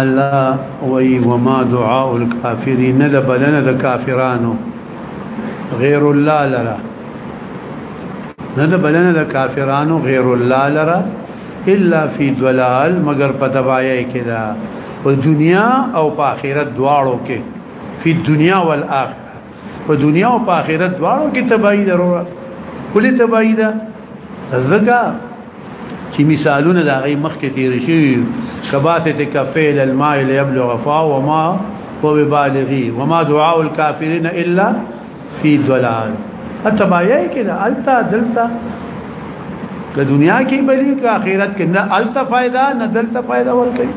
الله وی وما دعاء الكافرين نه بدنه د کافرانو غیر الله لرا نه د بدنه د کافرانو غیر الله لرا الا فی ضلال مگر په تباہی کې دا په دنیا او په آخرت دواړو کې فی دنیا والآخرت په دنیا او په آخرت دواړو کې تباہی ده وروره ولې تباہی ده ځکه چې مثالونه د هغه مخ کې تیر شي شباته تکفیل الماء ليبلغ فا وما هو بالغي وما دعاء الكافرين الا في ضلال اتبایا کې دا التا دلتا که دنیا کې بلی که آخرت کې نه التا فائدہ نه دلتا فائدہ ورکړي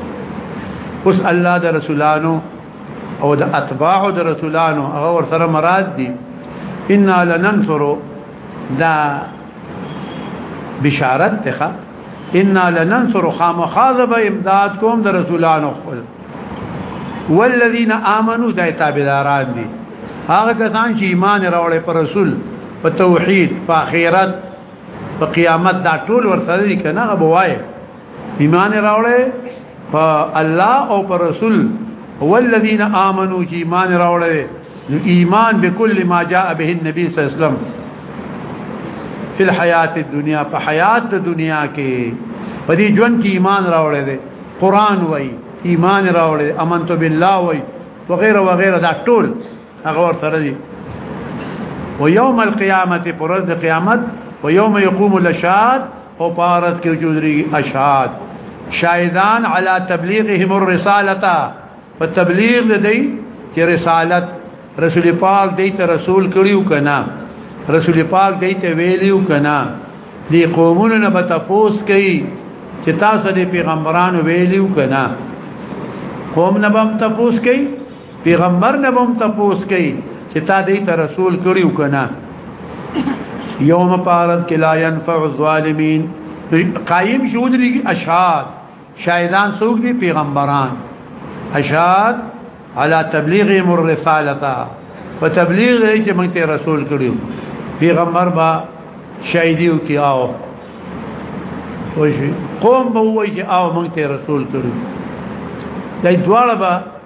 اوس الله د رسولانو او د اتباع د رسولانو هغه ور سره مراد دي ان لننصر دا بشارت ته ان لننصر خامخاذب امداد کوم د رسولانو خپل والذین آمنو د تابعداران دي هغه کسان چې ایمان راوړې پر رسول په توحید په آخرت په قیامت دا ټول ورسره دي کنه غو وایي ایمان راوړې په الله او پر رسول والذین آمنو چې ایمان راوړې نو ایمان بكل ما جاء به النبي صلی الله علیه وسلم فی الحیات الدنیا په حیات د دنیا کې په دې ژوند کې ایمان راوړې دي قران وای ایمان راوړې امنت بالله وای وغیرہ وغیرہ دا ټول هغه ور سره دي ويوم القيامه پرز قیامت ويوم يقوم الاشهاد او پارت کې چودري اشهاد شاهدان علی تبلیغهم الرساله په تبلیغ د دی چې رسالت رسول پاک دی ته رسول کړیو کنا رسول پاک دی ته ویلیو کنا دی قومونو نه به تاسو کوي چې تاسو د پیغمبرانو ویلیو کنا قوم نه به تاسو کوي پیغمبر نه هم تپوس کوي چې تا دې ته رسول کړیو کنه یوم پارت کې لا ينفع الظالمین قائم شود لري اشهاد شاهدان څوک دي پیغمبران اشهاد على تبلیغ مر رسالتا په تبلیغ لري چې موږ ته رسول کړیو پیغمبر با شاهدیو کې آو وشي قوم به وایي چې آو موږ ته رسول کړیو دای دواړه به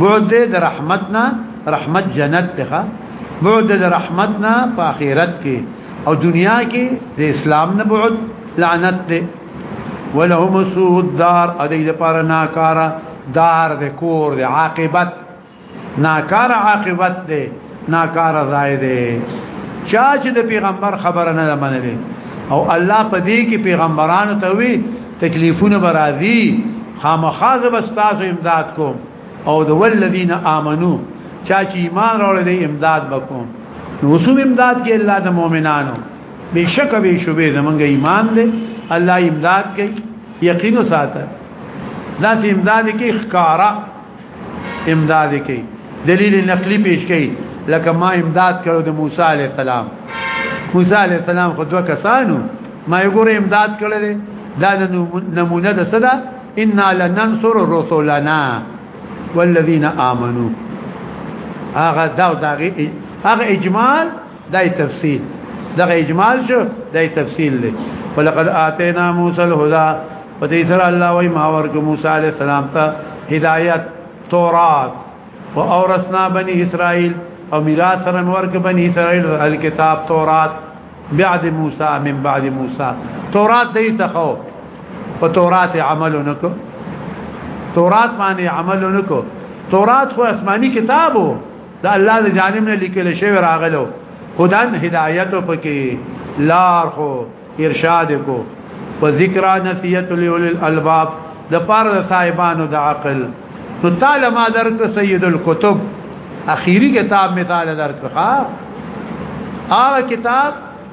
بعد دې د رحمت نه رحمت جنت ته بعد دې د رحمت نه په آخرت کې او دنیا کې د اسلام نه بعد لعنت دې ولهم سوء الدار ا دې لپاره ناکاره دار د کور د عاقبت ناکاره عاقبت دې ناکار ځای دی چا چې د پیغمبر خبره نه منلې او الله په دې کې پیغمبرانو ته وی تکلیفونه برازي خامخازه بستاسو امداد کوم او د ولذین آمنو چا چې ایمان راوړل امداد وکوم نو سوم امداد کې الله د مؤمنانو بشک به شوبې زمونږ ایمان دې الله امداد کوي یقین ساته دا امداد کې ښکارا امداد کوي دلیل نقلی پیش کوي لکه ما امداد کړو د موسی علی السلام موسی علی السلام خو دوه کسانو ما یو ګور امداد کړل دا نمونه ده صدا ان لننصر رسولنا والذین آمنو هغه دا دغه هغه اجمال دا تفصیل دا اجمال شو دا تفصیل دی ولقد اتینا موسی الهدى پدې سره الله وای ما ورک موسی علی السلام ته هدایت تورات او اورثنا بنی اسرائیل او میراث سره ورک بنی اسرائیل الکتاب تورات بعد موسی من بعد موسی تورات دې تخو په تورات عمل نکو تورات باندې عمل نکو تورات خو آسماني کتابو دا الله د جانب نه لیکل شوی راغلو خدان هدایت پکې لار خو ارشاد کو په ذکر نصیحت لول الالباب د پاره د صاحبانو د عقل نو تعالی ما درک سید الكتب اخیری کتاب مثال درک ها هغه کتاب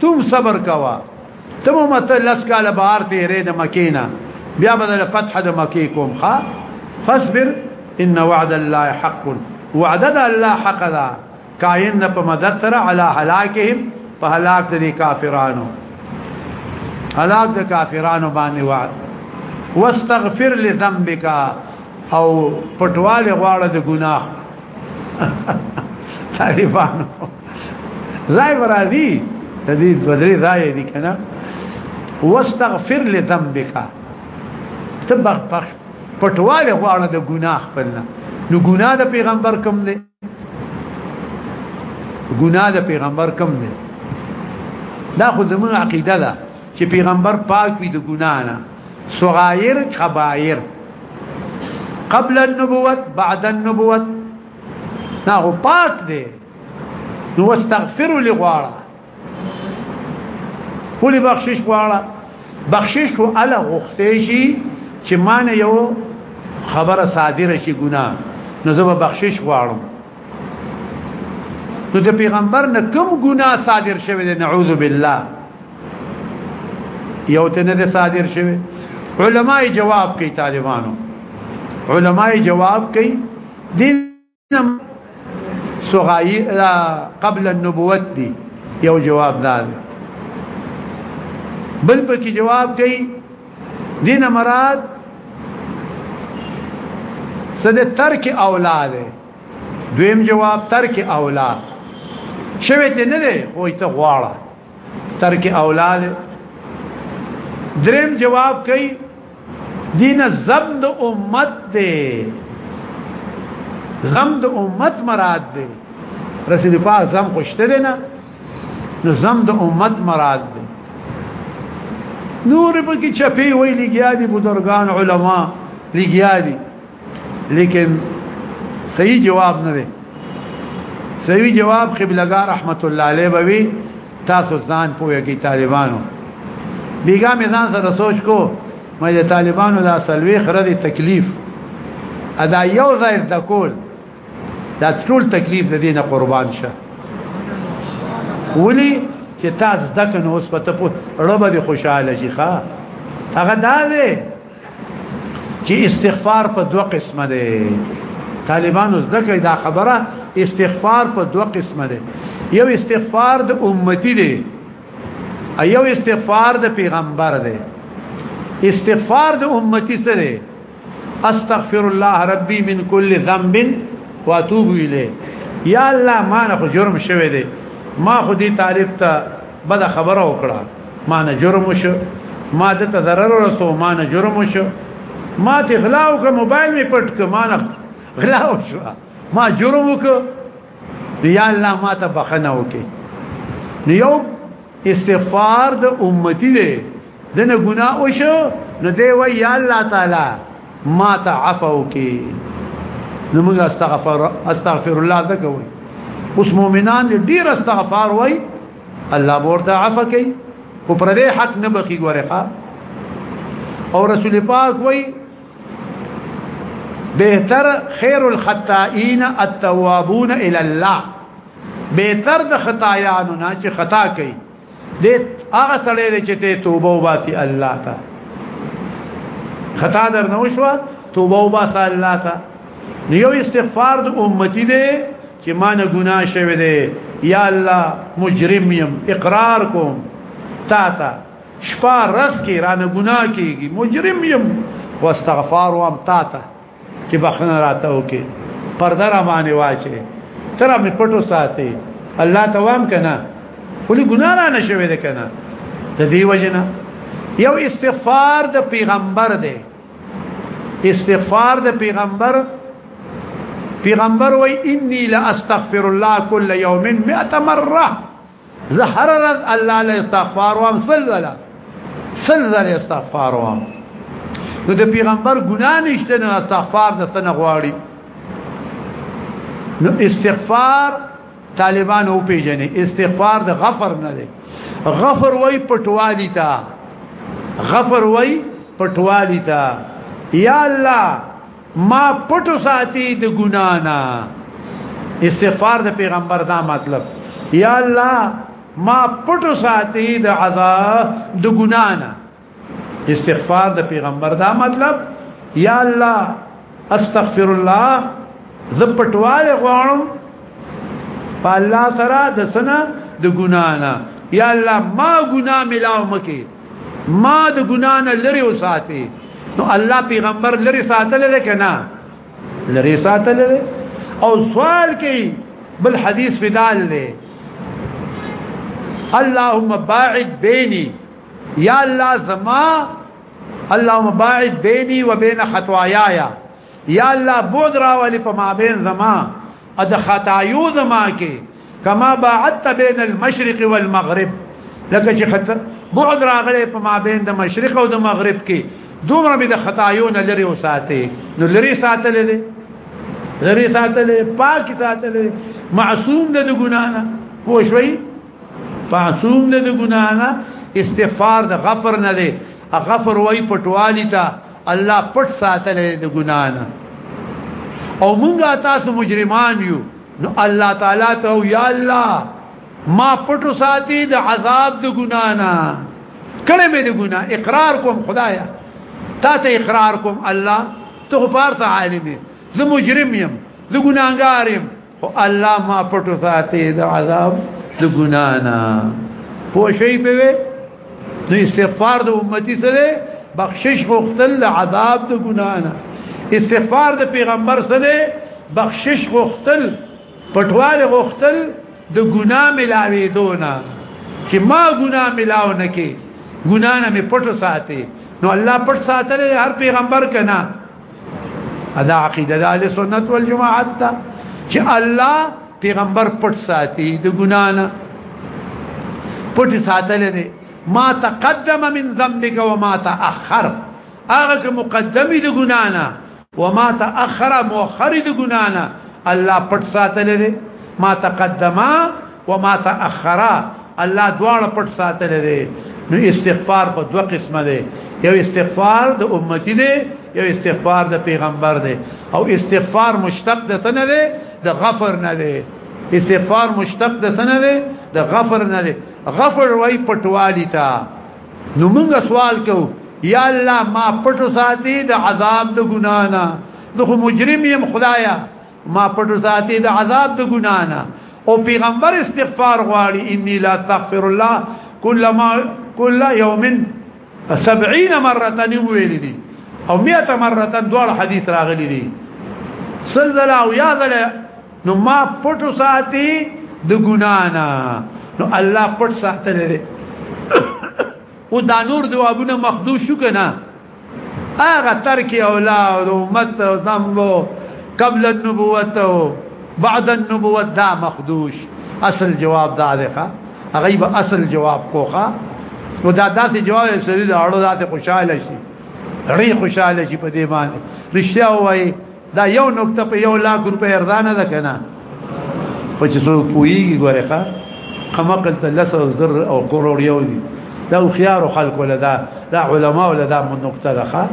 تم صبر کوا تم مت لس کال بهر ته رې د مکینا بیا بدل فتح د مکی کوم ها فاصبر ان وعد الله حق وعد الله حق ذا کائن نه په مدد سره علی هلاکهم په هلاک د کافرانو هلاک د کافرانو باندې وعد واستغفر لذنبک او پټواله غواړه د ګناه طالبانو ځای برازي د دې بدري ځای دي کنه واستغفر لذنبك تبغ پخ پټواله غواړه د ګناه خپلنا نو ګناه د پیغمبر کوم دی ګناه د پیغمبر کوم دی دا خو زموږ عقیده ده چې پیغمبر پاک وي د ګناه نه صغائر کبائر قبل النبوت بعد النبوت نا هو پاک دی نو استغفر لغواړه ولې بخشش غواړه بخشش کو الا غختې شي چې مان یو خبره صادره شي ګناه نو زه بخشش غواړم نو د پیغمبر نه کوم ګناه صادر شوه دی نعوذ بالله یو ته نه صادر شوه علماء جواب کوي طالبانو علماء جواب کوي دین سغای قبل النبوت دی یو جواب دار بل پکې جواب کوي دین مراد سده ترک اولاد دویم جواب ترک اولاد شوی ته نه دی خو ته غواړه ترک اولاد دریم جواب کوي دین زبد امت دی زم د امت مراد دی رسول پاک زم خوشته نه نو زم د امت مراد دی نور به کې چپی وی لګیا دي بزرګان علما لګیا دي لیکن صحیح جواب نه دی صحیح جواب قبلګار رحمت الله علیه بوي تاسو ځان پوهه کې طالبانو بیګا مې ځان سره سوچ کو مې د طالبانو د سلوي خره دي تکلیف ادا یو ځای د کول دا ټول تکلیف د دینه قربان شه ولی چې تاسو دکن اوس په تپو رب دې خوشاله شي ښا هغه دا دی چې استغفار په دوه قسمه دی طالبانو ځکه دا خبره استغفار په دوه قسمه دی یو استغفار د امتی دی ایو استغفار د پیغمبر دی استغفار د امتی سره استغفر الله ربي من كل ذنب واتوب اليه یا الله ما نه خو جرم شوه دی ما خو دې طالب ته بد خبره وکړه ما نه جرم شو ما د ته ضرر ورسو ما نه جرم شو ما ته غلا وکړه موبایل می پټ ک ما نه غلا وشو ما جرم وکړه یا الله ما ته بخنه وکړي یو استغفار د امتی دی دنه ګناه او شو نو دی وی یا الله تعالی ما تعفو کی نو موږ استغفر استغفر الله تکو اوس مؤمنان ډیر استغفار وای الله ورته عفو کی او پر دې حق نه بخي ګورخه او رسول پاک وای بهتر خیر الخطائین التوابون الى الله به تر د خطایانو نه چې خطا کوي دې هغه سړی دی چې ته توبه وباسي الله ته خطا در نه وشو توبه وباسه الله ته یو استغفار د امتی دی چې ما نه ګناه شوی دی یا الله مجرم يم اقرار کوم تا ته شپه رس کې را نه ګناه کیږي مجرم يم واستغفار وام تا ته چې بخنه راته وکي پرده را باندې واچي تر مې پټو ساتي الله توام کنه ولي ګنا را نشوي ده کنه د دې وجنه یو استغفار د پیغمبر دی استغفار د پیغمبر پیغمبر وای انی لا استغفر الله کل یوم 100 مره زه هر ورځ الله له استغفار وام سلزله سلزله استغفار وام نو د پیغمبر ګناه نشته نو استغفار د سن غواړي نو استغفار طالبان او پیجنې استغفار د غفر نه دی غفر وای پټوالی تا غفر وای پټوالی تا یا الله ما پټو ساتي د ګنا نه استغفار د پیغمبر دا مطلب یا الله ما پټو ساتي د عذاب د ګنا نه استغفار د پیغمبر دا مطلب یا الله استغفر الله ز پټواله غواړم په الله سره د سنا د ګنا نه یا الله ما ګنا ملاو مکه ما د ګنا نه لری وساتي نو الله پیغمبر لری ساتل لري کنه لری ساتل لري او سوال کوي بل حدیث بدال لري اللهم باعد بيني يا الله زما اللهم باعد بيني وبين خطاياي یا الله بود راولی په مابین زما ا د خطایو زما کې کما باعدت بین المشرق والمغرب لکه چې خطر بعد راغلی په مابین د مشرق او د مغرب کې دومره به د خطایو نه لري او ساتي نو لري ساتل دي لري ساتل پاک ساتل معصوم د ګنا نه هو شوي معصوم د ګنا نه استغفار د غفر نه دي غفر وای پټوالی ته الله پټ ساتل د ګنا نه او مونږه تاسو مجرمان یو نو الله تعالی ته یا الله ما پټ ساتي د عذاب د ګنا نه کړه مې د ګنا اقرار کوم خدایا تا ته اقرار کوم الله ته غفار ته عالم زه مجرم يم زه ګناګار يم او الله ما پټو ساتي د عذاب د ګنا نه پوښي په وي نو استغفار د امتی سره بخشش غختل د عذاب د ګنا نه استغفار د پیغمبر سره بخشش غختل پټوال غختل د ګنا ملاوي دونه چې ما ګنا ملاو نه کې ګنا نه مې پټو ساتي نو الله پټ ساتل هر پیغمبر کنا ادا عقیده د اهل سنت والجماعت ته چې الله پیغمبر پټ ساتي د ګنا نه پټ ساتل دي ما تقدم من ذنبك وما تاخر هغه چې مقدمي د ګنا نه وما تاخر مؤخر د ګنا نه الله پټ ساتل دي ما تقدم وما تاخر الله دواړه پټ ساتل دي نو استغفار په دوه قسمه دي یو استغفار د امتی دي یو استغفار د پیغمبر دي او استغفار مشتق د څه نه دي د غفر نه دي استغفار مشتق د څه نه دي د غفر نه دي غفر وای پټوالی تا نو موږ سوال کو یا الله ما پټو ساتي د عذاب د ګنا نه زه مجرم يم خدایا ما پټو ساتي د عذاب د ګنا نه او پیغمبر استغفار غواړي اني لا استغفر الله كل ما كل يوم 70 مره ویل دي او 100 مره دوه حدیث راغلي دي سلزله او یا زله نو ما پټو ساتي د ګنا نه نو الله پټ ساتل لري او دا نور دوابونه مخدوش شو کنه هغه ترک اولاد امت ذنبو قبل النبوت بعد النبوت دا مخدوش اصل جواب دا دی ښا غیب اصل جواب کوخه او دا داسې جواب سړي دا اړو داسې خوشاله شي ری خوشاله شي په دې باندې رښتیا وایي دا یو نقطه په یو لاک روپۍ ارزانه ده کنه خو چې څوک پوهیږي ګوره ښه کما قلت لس زر او قرور یو دي دا خيار خلق ولا دا دا علما ولا دا من نقطه ده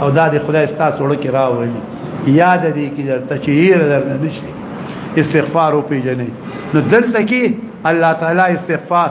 او دا د خدای ستاسو لکه راوي یاد دي کې درته چیر درنه نشي استغفار او پیجنې نو دلته کې الله تعالی استغفار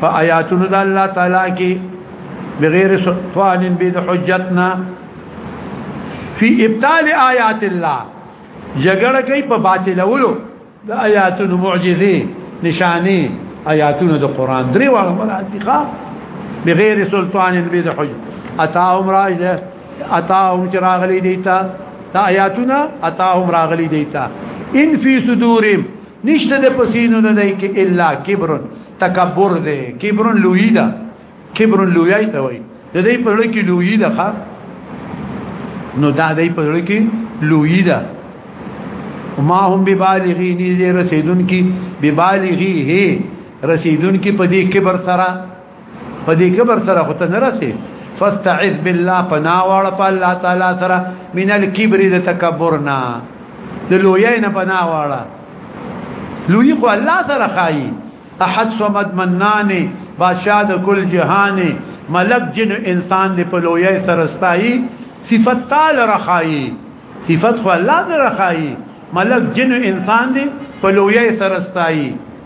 فآیاتنا د الله تعالی کې بغیر سلطان بيد حجتنا فی ابطال آیات الله جګړه کوي په باطلولو د آیاتونو معجزې نشانه آیاتونو د قران درې واړه مراد دي ښا بغیر سلطان بيد حجت اتاهم راجه اتاهم چراغلی دیتا دا آیاتونه اتاهم راغلی دیتا ان فی صدورهم نشته د پسینو نه دی کې الا کبر تکبر دی کبر لوی ده کبر لوی ته وای د دې په لړ کې لوی ده ښا نو دا دې په لړ کې لوی ده ما هم ببالغی نه رسیدون کی ببالغی هي رسیدون کی په دې کبر سره په دې کبر سره خو ته نه رسې فاستعذ بالله پناوړ په الله تعالی سره من الكبر د تکبرنا د لوی نه پناوړ لوی خو الله سره خای احد صمد منان بادشاہ د کل جهان ملک جن انسان د په لوی سره ستای صفات تعالی رخای صفات خو الله سره خای ملک جن انسان دی په لوی سره ستای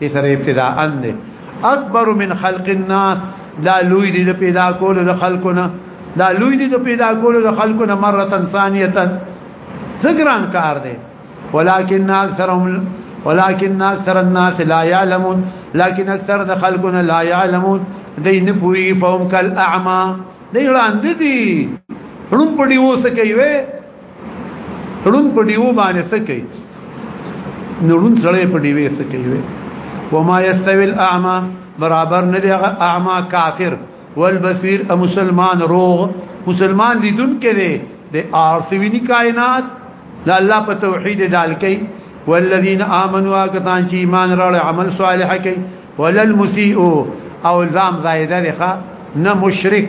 دې سره ابتداء اند اکبر من خلق الناس دا لوی دې پیدا کول د خلقونه دا لوی دې پیدا کول د خلقونه مره ثانیه ذکران کار دې ولكن اکثرهم ولكن اکثر الناس لا يعلمون لكن اکثر د خلقونه لا يعلمون دې نه پوي فهم کل اعما دې وړاندې دي هرم پړي وسکه وي ړون په دیو باندې څه کوي نړون سره په دیوې څه کوي وما يستوي الاعمى برابر نه دی اعمى کافر والبصير مسلمان روغ مسلمان لیدون کې دی د ارثوینی کائنات د الله په توحید دال کوي والذین آمنوا کتان چې ایمان راړ عمل صالح کوي وللمسیء او الزام زائده لخوا نه مشرک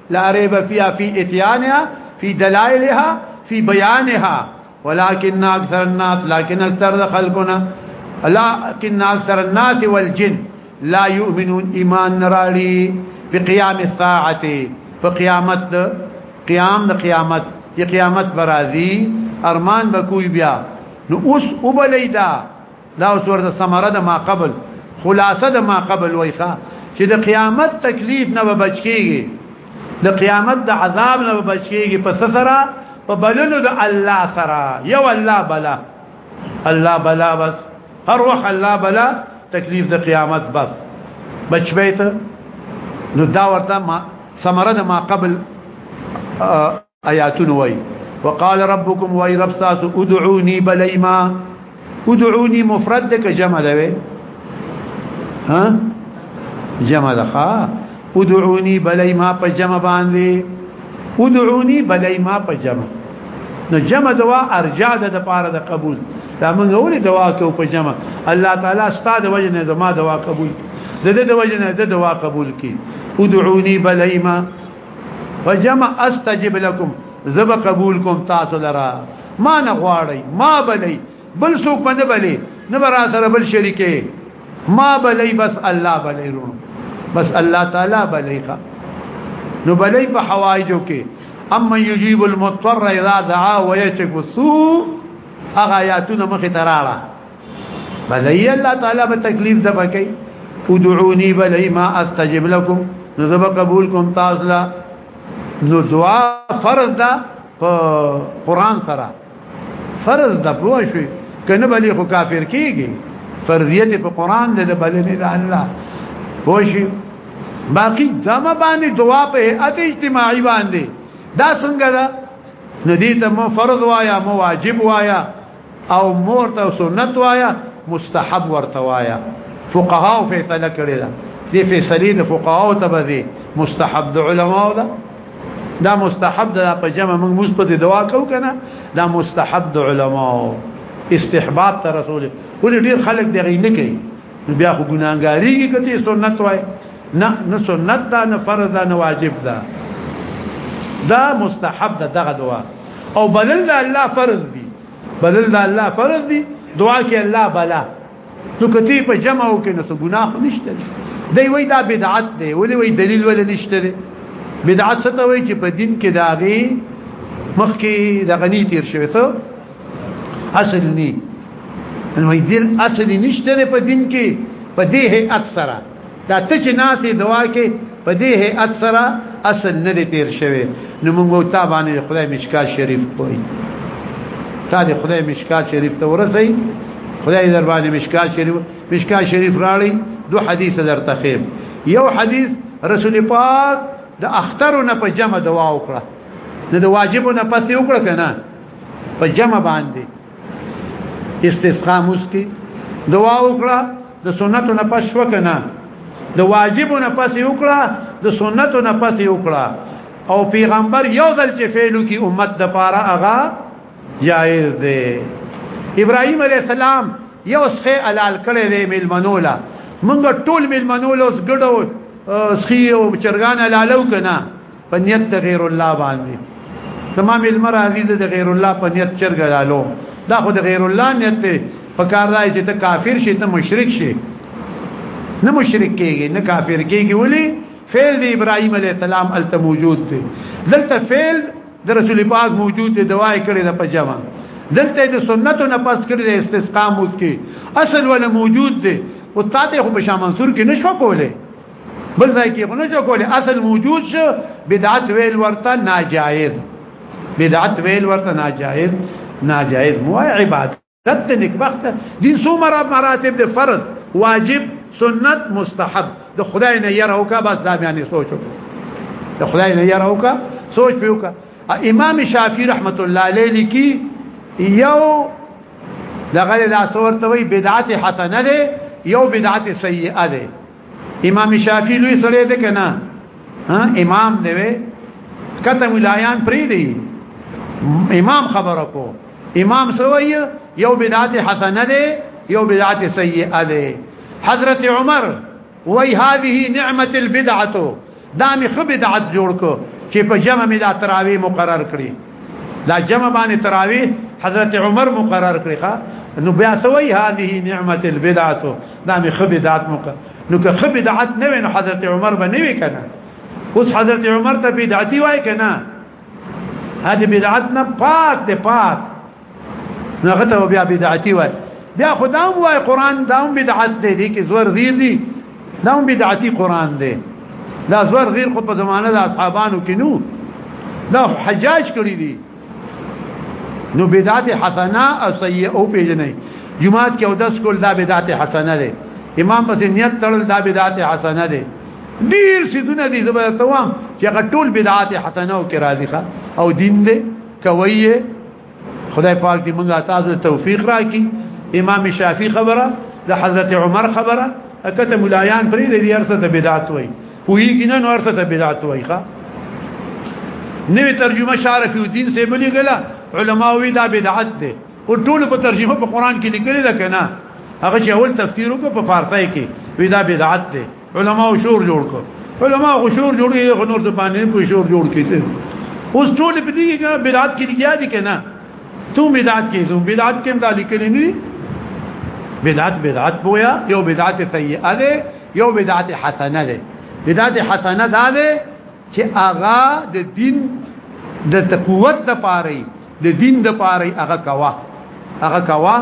لا ريب فيها في اتيانها في دلائلها في بيانها ولكن اكثر الناس لكن اكثر خلقنا لكن اكثر الناس والجن لا يؤمنون ايمان نرالي بقيام الساعه په قيام القيامه في قيامة برازي ارمان بكوي بيا بیا نو لا وبلیدا دا اوس ورته ثمره د ما قبل خلاصه د ما قبل وایخه چې د قیامت تکلیف نه بچ کیږي د قیامت د عذاب نه بچ کیږي په سره په بلنو د الله سره یو الله بلا الله بلا بس هر وخت الله بلا تکلیف د قیامت بس بچ بیت نو دا ورته ما ثمره د ما قبل آیاتون وای وقال ربكم وای رب تاسو ادعوني بلیما ادعوني مفرد دک جمع ده ها جمع ده ها ادعوني بلیما په جمع باندې ادعوني بلیما په جمع نو جمع دوا ارجاء ده د پاره د قبول دا موږ ولې دوا کو په جمع الله تعالی ستاسو وجه نه زما دوا قبول د دې د وجه نه د دوا قبول کی ادعوني بلیما فجمع استجب لكم زب قبول کوم تاسو لرا ما نه غواړی ما بلی بل څوک باندې بلی نه برا سره بل شریکه ما بلی بس الله بلی رو بس الله تعالی بلی ښا نو بلی په حوایجو کې اما یجیب المضطر اذا دعا ويشك السوء اغه آیاتونه مخه تراړه بلای الله تعالی به تکلیف د بکې ادعوني بلای ما استجب لكم نذب قبول کوم تاسو لا نو دعا فرض ده په قران سره فرض ده پوه شئ کنه بلی خو کافر کیږي فرضیت په قران ده بلی نه ده الله پوه شئ باقی دمه باندې دعا په هيئت اجتماعي باندې دا څنګه ده ندی ته مو فرض وایا مو واجب وایا او مور ته سنت وایا مستحب ورته وایا فقها فیصله کړی دا دی فیصله د فقها ته بده مستحب د علما ده دا مستحب ده په جمع موږ موږ په دوا کو کنه دا مستحب د علما استحباب ته رسول ولې ډیر خلک دغې نه کوي بیا خو ګناګاری کې کته سنت وای نه نه سنت دا نه فرض دا نه واجب دا دا مستحب ده دغه دوا او بدل د الله فرض دي بدل د الله فرض دي دعا کې الله بلا نو کتی په جمع او کې نو ګناه نشته دی وای دا بدعت دی ولې وای دلیل ولې نشته دی بدعت څه ته وای چې په دین کې داغي مخکې د غنی تیر شوی څه اصل ني نو دې اصل نشته په دین کې په دې هي اکثره دا ته چې ناتي دعا کې په دې هيئت سره اصل نه دی تیر شوی نو موږ ته باندې خدای مشکا شریف کوی تا دې خدای مشکا شریف ته ورسې خدای در باندې مشکا شریف مشکا شریف راړي دو حدیث در تخیم یو حدیث رسول پاک د اختر نه په جمع دعا وکړه د واجب نه پسې وکړه کنه په جمع باندې استسقا مسکی دعا وکړه د سنتو نه پس وکنه د واجب نه پس وکړه د سنتو نه پس وکړه او پیغمبر یو ځل چې فعلو کې امت د پاره اغا جائز دی ابراهيم عليه السلام یو سخه علال کړي دی ملمنولا موږ ټول ملمنولا اوس ګډو سخي او چرغان علالو کنا په نیت د غیر الله باندې تمام علم راضی د غیر الله په نیت چرګ لالو دا خو د غیر الله نیت ته په کار راځي چې ته کافر شې ته مشرک شې نه مشرک کېږي نه کافر کېږي ولی فعل د ابراهيم عليه السلام الته موجود دی دلته فعل د رسول پاک موجود دی دواي کړي د پجما دلته د سنتو نه پس کړي د استسقام وکي اصل ولا موجود دی او تاته خو بشا منصور کې نشو کوله بل ځای کې خو نه شو کولی اصل موجود شو بدعت ویل ورته ناجایز بدعت ویل ورته ناجایز ناجایز مو عبادت ست نکبخت دین سو مراتب د فرض واجب سنت مستحب د خدای نه یره وکا بس دا بیان سوچو د خدای نه یره وکا سوچ پیوکا امام شافعی رحمت الله علیه لیکي یو دغه لا صورت وی بدعت حسنه ده یو بدعت سیئه ده امام شافعي لوی سره ده کنه ها امام دی وی کته ولایان پری دی امام خبره کو امام سوی یو بدعت حسنه ده یو بدعت سیئه ده حضرت عمر وی هذه نعمت البدعه دا می خو بدعت جوړ کو چې په جمع می دا تراوی مقرر کړی دا جمع باندې تراوی حضرت عمر مقرر کړی ښا نو بیا سوی هذه نعمت البدعه دا می خو بدعت مقرر نو که خو بدعت نه وین حضرت عمر به نه وی کنه اوس حضرت عمر ته بدعتي وای کنه هدي بدعت نه پاک دی پاک نغته بیا بدعتي وای بیا خدام وای قران داوم بدعت دی دي کې زور زیر دي داوم بدعتي قران دی دا زور زیر خو په زمانه د اصحابانو کې نو دا حجاج کړی دي نو بدعت حسنه او سیئه او پیجنې جمعات کې او داس کول دا بدعت حسنه ده امام پس نیت تړل دا بدعت حسنه ده ډیر سيزونه دي زبر توام چې ټول بدعت حسنه او کې راضي او دین ده کوي خدای پاک دې موږ تاسو توفیق راکړي امام شافعي خبره د حضرت عمر خبره اکته ملایان پرې دې ارسه ته بدعت وای پویږي نه ارسه ته بدعت وای ښا نوې ترجمه شارف الدین سے بلی ګلا علما وی دا بدعت ده او ټول په ترجمه په قران کې لیکل ده کنه هغه چې اول تفسیر وکړ په فارسی کې وی دا بدعت ده علماء شور جوړ کړ علماء شور جوړ یې غنور ته باندې په شور جوړ کیته اوس ټول په دې کې بدعت کې دی یاد کنا تو بدعت کې زو بدعت کې دا لیکلې نه بدعت بدعت بویا یو بدعت سیئه ده یو بدعت حسنه ده بدعت حسنه ده ده چې اغا د دین د تقوت د پاره د دین د پاره هغه کوا هغه کوا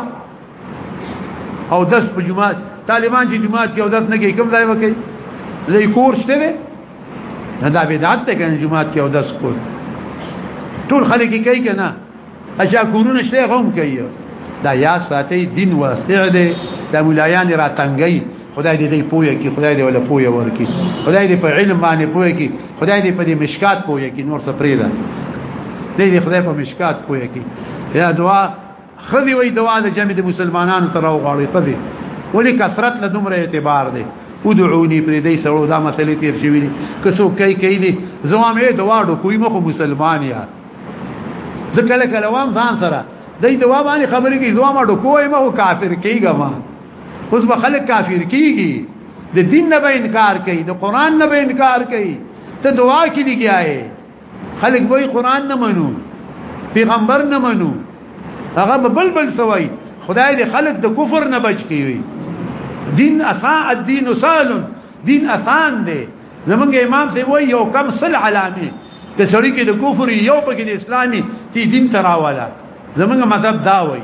او دس په جمعات طالبان چې جمعات کې او دس نه کوي کوم ځای وکړي لې کور شته دی دا بدعت ده کنه جمعات کې او دس کول ټول خلک کوي کنه اشا کورونه شته هم کوي دا یا ساتي دین واسع دی د مولایان را تنګي خدای دې دې پوهه کې خدای دې ولا پوهه ورکي خدای دې په علم باندې پوهه کې خدای دې په دې مشکات پوهه کې نور څه پرې ده دې خدای په مشکات پوهه کې یا دعا خذي وي دوا د جمع د مسلمانانو تر او غاړي خذي ولي کثرت له دومره اعتبار دی ادعوني پر دې سره دا مسلې تیر شوې دي که څوک کوي کوي دي زما مې دوا ډو کوی مخ مسلمان یا ځکه له کلام ځان سره دای دوا باندې خبرې کوي زما ما ډو کوی مخ کافر کیږه ما اوس به خلک کافر کیږي د دین نه به انکار کوي د قران نه به انکار کوي ته دعا کې لګیاي خلک وای قران نه منو پیغمبر نه منو هغه بل بل سوای خدای دې خلک د کفر نه بچ کیوي دین اسا الدین سال دین اسان دی زمونږ امام سی وای یو کم سل علامه د سړی کې د کفر یو پکې د اسلامي تی دین تراواله زمونږ مذهب دا وای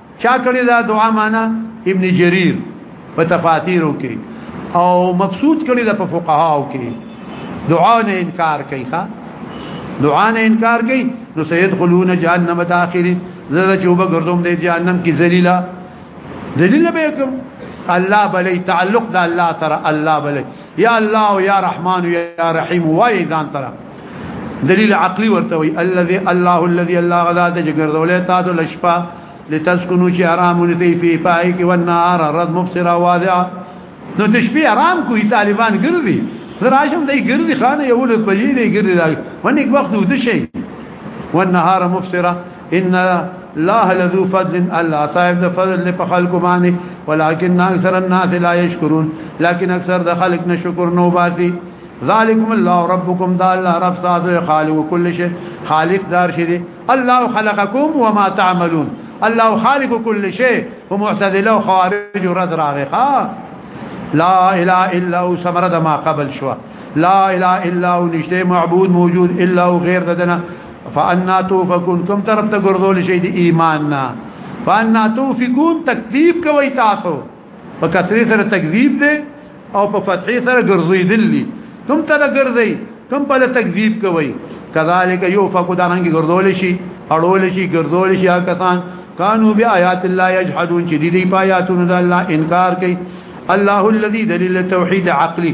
چا کړی دا دعا معنا ابن جرير په تفاسیرو کې او مبسوط کړی دا په فقهاو کې دعا نه انکار کوي ښا دعا نه انکار کوي نو سید خلون جهنم داخلي زړه چې وبګردوم دې جهنم کې ذلیلا ذلیل به کوم الله بلی تعلق د الله سره الله بلی یا الله او یا رحمان او یا رحیم وای ځان تر دلیل عقلی ورته وی الذي الله الذي الله غذا ته ګرځولې تا ته لشپا لتسكنوا شي آرام ونتي في پای کې والنهار رد مبصرا واضحه نو د شپې آرام کوي طالبان ګرځي زراشم دای ګرځي خانه یو لږ بجې دی ګرځي دا ونیک وخت ود شي والنهار مبصرا ان الله لذو فضل الله صاحب د فضل له خلق باندې ولكن اکثر الناس لا يشكرون لكن اکثر د خلق نه شکر نو باسي ذالکم الله ربکم دا الله رب تاسو خالق کل شی خالق دار شی دی الله خلقکم وما تعملون الله خالق کل شی ومعتدله او خوارج رد راغه لا اله الا هو سمرد ما قبل شو لا اله الا هو نشته معبود موجود الا هو غیر ددنه فانا توفكون کوم طرف ته ګرځول شي د ایمان نه فانا توفكون تکذیب کوي تاسو په کثرې سره تکذیب دی او په فتحې سره ګرځیدل دي کوم ته ګرځي کوم په تکذیب کوي کذالک یوفق دانګ ګرځول شي اړول شي ګرځول شي هغه کسان کانو بیا آیات الله یجحدون چې دې دې پایاتونو د الله انکار کوي الله الذي دلیل توحید عقلی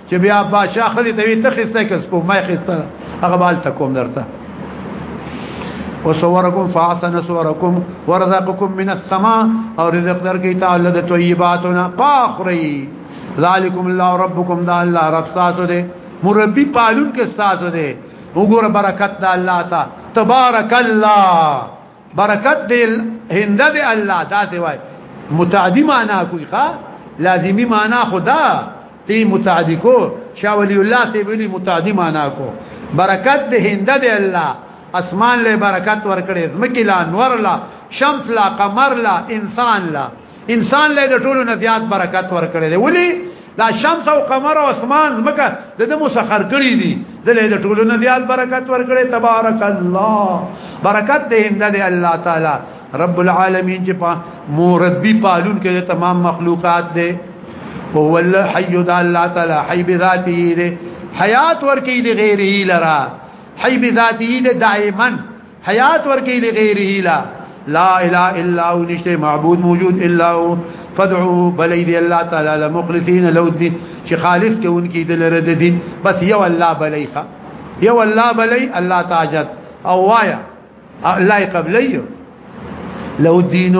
چې بیا بادشاہ خلی ته وی تخسته کس په ما خسته هغه بال تکوم درته وصوركم فاحسن صوركم ورزقكم من السماء او رزق درکې تعالی د طیباتنا قاخری ذالکم الله ربکم دا الله رب ساتو دې مربي پالون کې ساتو دې وګوره برکت دا الله تا تبارک الله برکت دی هنده دی الله دا دی وای متعدی معنا کوي ښا لازمی معنا خدا تی متعدی کو شاه ولی الله تی ویلی متعدی معنا کو برکت دی هنده دی الله اسمان له برکت ورکړي زمکه لا نور لا شمس لا قمر لا انسان لا انسان له د ټولو نه زیات برکت ورکړي دی ولی دا شمس او قمر او اسمان زمکه د د مسخر کړی دي د له د ټولو نه زیات برکت ورکړي تبارک الله برکت دې هم د الله تعالی رب العالمین چې په مربي پالون کې تمام مخلوقات دي او ول حي د الله تعالی حي بذاته دي حیات ورکی دی غیره لرا حی بذاته دی دائما حیات ورکی لغیره لا لا اله الا هو نشته معبود موجود الا هو فدعوه بلید الله تعالی لمخلصین لو الدين چې خالص کوونکی د لره د دین بس یو الله بلیخه یو الله بلی الله تاجت او وایا الله قبلی لو الدين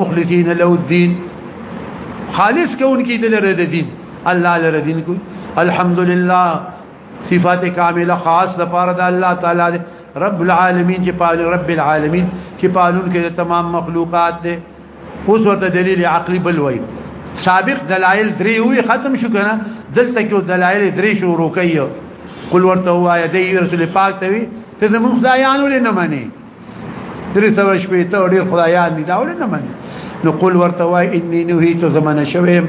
مخلصین لو الدين خالص کوونکی د لره د دین الله لره دین کو الحمدلله صفات کامله خاص د پاره د الله تعالی دی رب العالمین چې پالون رب العالمین چې پالون کې د تمام مخلوقات دی اوس ورته دلیل عقلی بل وای سابق دلایل درې وی ختم شو کنه دلته کې دلایل درې شروع کوي قل ورته وای دی رسول پاک ته وی ته زموږ خدایانو لنه معنی درې سو شپې ته ډېر خدایان دي دا ولنه معنی نو قل ورته وای انی نهیت زمانه شویم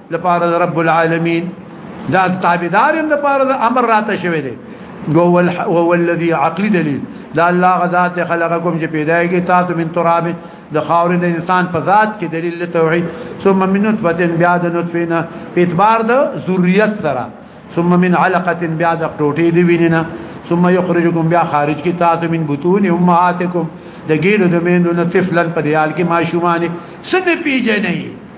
لپاره رب العالمین دا تابعدار هم لپاره د امر راته شوی دی وهو وهو الذي عقل دلیل دا الله غذات خلقکم چې پیدا کړي تاسو من تراب د خاور د انسان په ذات کې دلیل توحید ثم من نطفه بیا د نطفه په اعتبار د ذریت سره ثم من علقه بیا د ټوټې دی ویننه ثم يخرجكم بیا خارج کی تاسو من بطون امهاتکم د ګیرو د میندو نه طفلن په دیال کې ماشومان څه نه پیژنې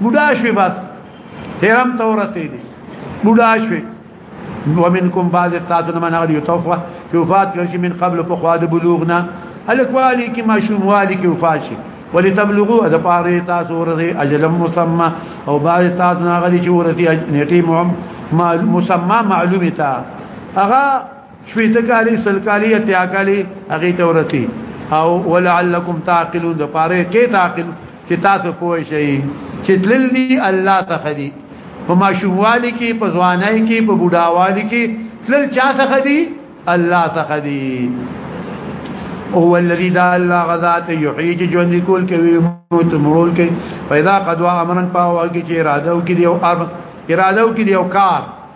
بوډا شوی بس هرم تورته دي بوډا شوی ومنکم بعض تاسو نه منغلی یتوفا یوفات کړي من قبل په خوا د بلوغنا الکوالی کی ماشوم والی کی وفات شي ولتبلغوا اذا پاره تاسو ورغي اجل مسمى او بعض تاسو نه غلي چې ورته نیټه معلومه معلومه تا هغه شپیته کالی سل کالی اتیا کالی هغه ته ورسی او ولعلکم تعقلون د پاره کې تعقل چې تاسو پوه شئ چې دل دی الله څخه دی په ماشوموالي کې په ځواني کې په بوډاوالي کې تل چا څخه دی الله څخه دی هو الذي دا الله غذات يحيي جوند کول کوي موت مرول کوي پیدا قدوا امرن پاو کې اراده وکړي او اراده وکړي او کار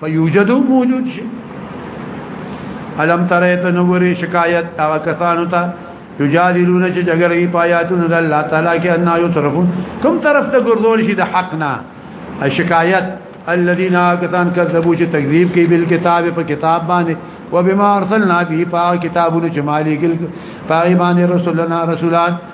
فیوجد موجود شي الم ترى تنوري شکایت هغه کسانو ته یجادلون چې جګړې پایاتونه د الله تعالی کې ان یو طرفون کوم طرف ته ګرځول شي د حق نه شکایت الذين كان كذبوا چې تکذیب کوي بل کتاب په کتاب باندې وبما ارسلنا به په کتابونو چې مالک په ایمان رسولنا رسولان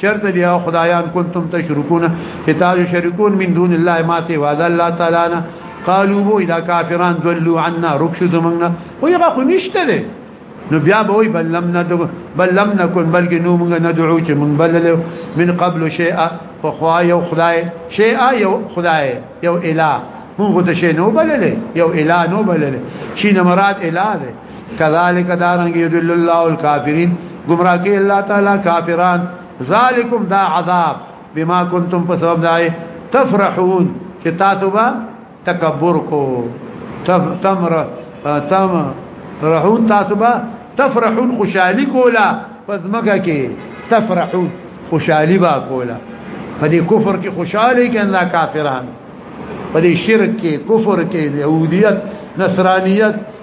چرته دی او خدایان کنتم تشركون کتاب شرکون من دون الله ما سوا الله تعالی نه قالو بو اذا کافران دلوا عنا رکشو زمنګ او یغه خو نشته دی نو بیا به وي بل لم ندو بل لم نكن بل نو موږ ندعو چې موږ بل من قبل شيئا فخوا یو خدای شيئا یو خدای یو اله موږ ته شي نو بللې یو اله نو بللې شي نه مراد اله ده كذلك دارنګ يدل الله الكافرين گمراه کی الله تعالی کافران ذالکم دا عذاب بما كنتم فسبب دای تفرحون چې تاسو به تکبر کو تمر تم رحون تاسو به تفرحون خوشالي کولا پزمکه کې تفرحون خوشالي با کولا په دې کفر کې خوشالي کې الله کافران په دې شرک کې کفر کې يهوديت نصرانيت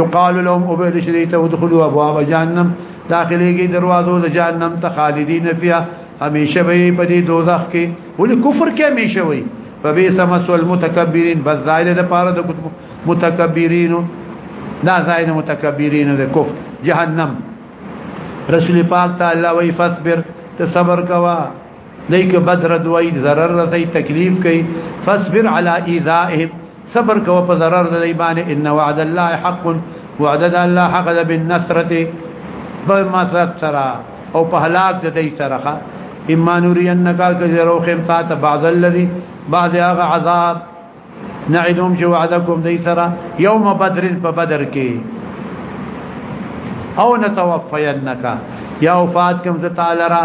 یقال لهم ابد شریته ادخلوا ابواب جهنم داخليږي دروازو د جهنم ته خالدین فیها همیشه به په دې دوزخ کې ولې کفر کې همیشه وي فبئس مثوى المتکبرین بس زائل د پاره د متکبرین دا زائل متکبرین د کفر جهنم رسول پاک تعالی وی فصبر ته صبر کوا دای که بدر دوی ضرر رسي تکلیف کوي فصبر علی ایذائهم صبر کوه په ضرر د ایمان ان وعد الله حق وعد الله حق ده بالنصرت په مصرف سره او په هلاک د دې سره اما نوري انك كثيرو خمسات بعض الذي بعض هغه عذاب نعدهم جو وعدكم دې سره يوم بدر په بدر کې او نتوفينك يا وفات کوم تعالی را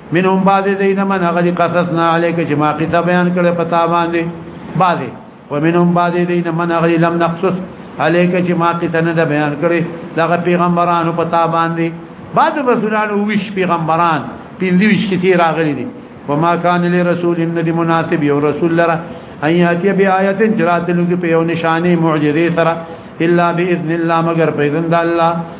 منهم بعض دین من غدی قصصنا علیک چې ما قصه بیان کړې پتا باندې بعض ومنهم بعض دین من غدی لم نقصص علیک چې ما قصه نه بیان کړې دغه پیغمبرانو پتا باندې بعض رسولانو ویش پیغمبران پنځه ویش کثیر راغلي دي وما كان لرسول ان دي مناسب یو رسول لره ان یاتی بی آیت جرات لږ په یو نشانه معجزه سره الا باذن الله مگر په اذن الله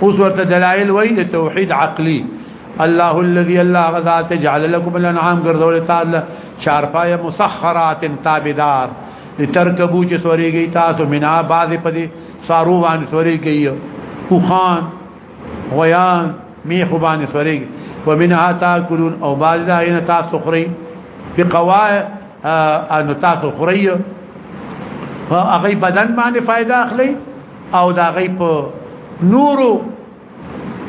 اوس ورته دلایل وای د توحید عقلی الله الذي الله غذا تجعل لكم الانعام ګرځول تعالی چارپای مسخرات تابدار لترکبو چې سوريږي تاسو منا بعض پدې سارو باندې سوريږي خوخان غيان میخ باندې سوريږي ومنها تاكلون او بعض دا ان تاسو خوري په قوا ان تاسو خوري هغه بدن باندې فائدہ اخلي او دا غي په نورو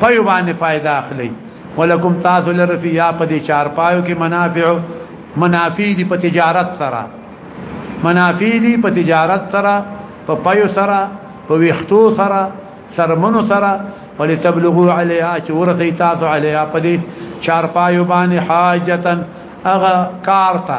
په باندې فائدہ اخلي ولکم تاسو لره فی یا په دې چار پایو کې منافع منافع دي په تجارت سره منافع دي په تجارت سره په پایو سره په ویختو سره سرمنو سره ولتبلغوا عليها چې ورسي تاسو عليها په دې چار پایو باندې حاجتن اغه کارتا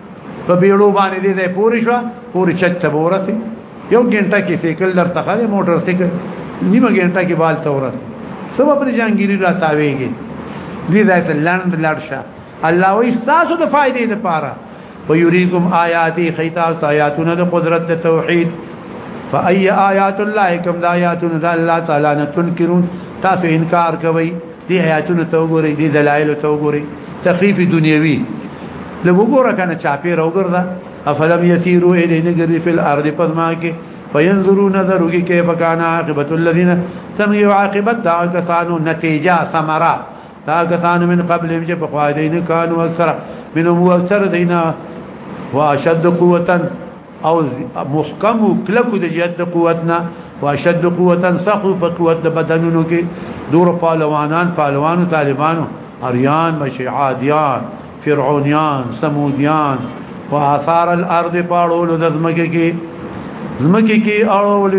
په بیړو باندې دې ځای پوری شو پوری چت ته ورسې یو ګنټه کې سیکل در څخه موټر سیکل نیمه ګنټه کې بال ته ورسې سبا پر جانګيري را تاويږي دې ځای ته لاند لړشه الله وي تاسو د فائدې لپاره ويريكم آياتي خيتاس آياتنا د قدرت د توحید فأي آيات الله كم د آياتنا د الله تعالی نه تنکرون تاسو انکار کوئ دې آیاتونو ته وګورئ دې دلایل ته وګورئ تخفیف دنیوي له وګوره کنه چاپی راوګرځه افلم یسیرو الی نګری فی الارض پزما کې فینظروا نظروا کې کیف کان عاقبت الذین سمع عاقبت دا کسانو نتیجه ثمره دا کسانو من قبل چې په خوا دین کانو اکثر منهم اکثر دینا واشد قوتا او محکم کلکو د جهاد د قوتنا واشد قوتا سخو په قوت د بدنونو کې دور پهلوانان پهلوانو طالبانو اریان مشعادیان فرعونیان سمودیان واثار الارض پاړول د زمکه کې زمکه کې اړول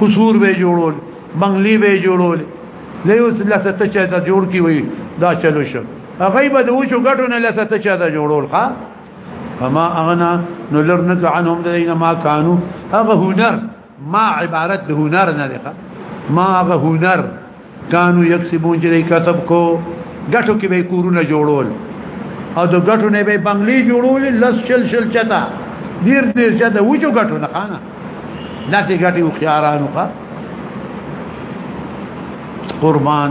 قصور به جوړول بنگلي به جوړول له یو لسه ته چا جوړ کی وي دا چلو شو غیبه د وچو غټو نه لسه ته چا جوړول ښا فما اغنا نو لر نک عنهم دین ما کانو هغه هنر ما عبارت د هنر نه لخه ما هغه هنر کانو یکسبون چې کسب کو غټو کې به کورونه جوړول او د غټو نه به بنگلي جوړول لس شل شل چتا دیر دیر چتا وچو غټو نه خانه لاته غټي خيارانو کا قربان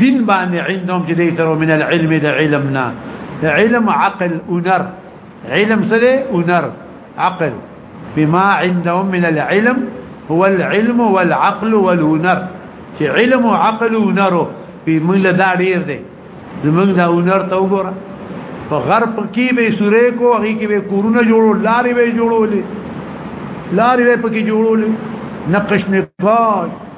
دين باندې عندهم چې دې تر من العلم د علمنا علم عقل انر علم سره انر عقل بما عندهم من العلم هو العلم والعقل والهنر چې علم او عقل او هنر په موږ له دا ډیر دی زموږ دا هنر ته وګوره په غرب کې به سورې کو هغه کې به کورونه جوړو لارې به جوړولې لارې به پکې جوړولې نقش نقاش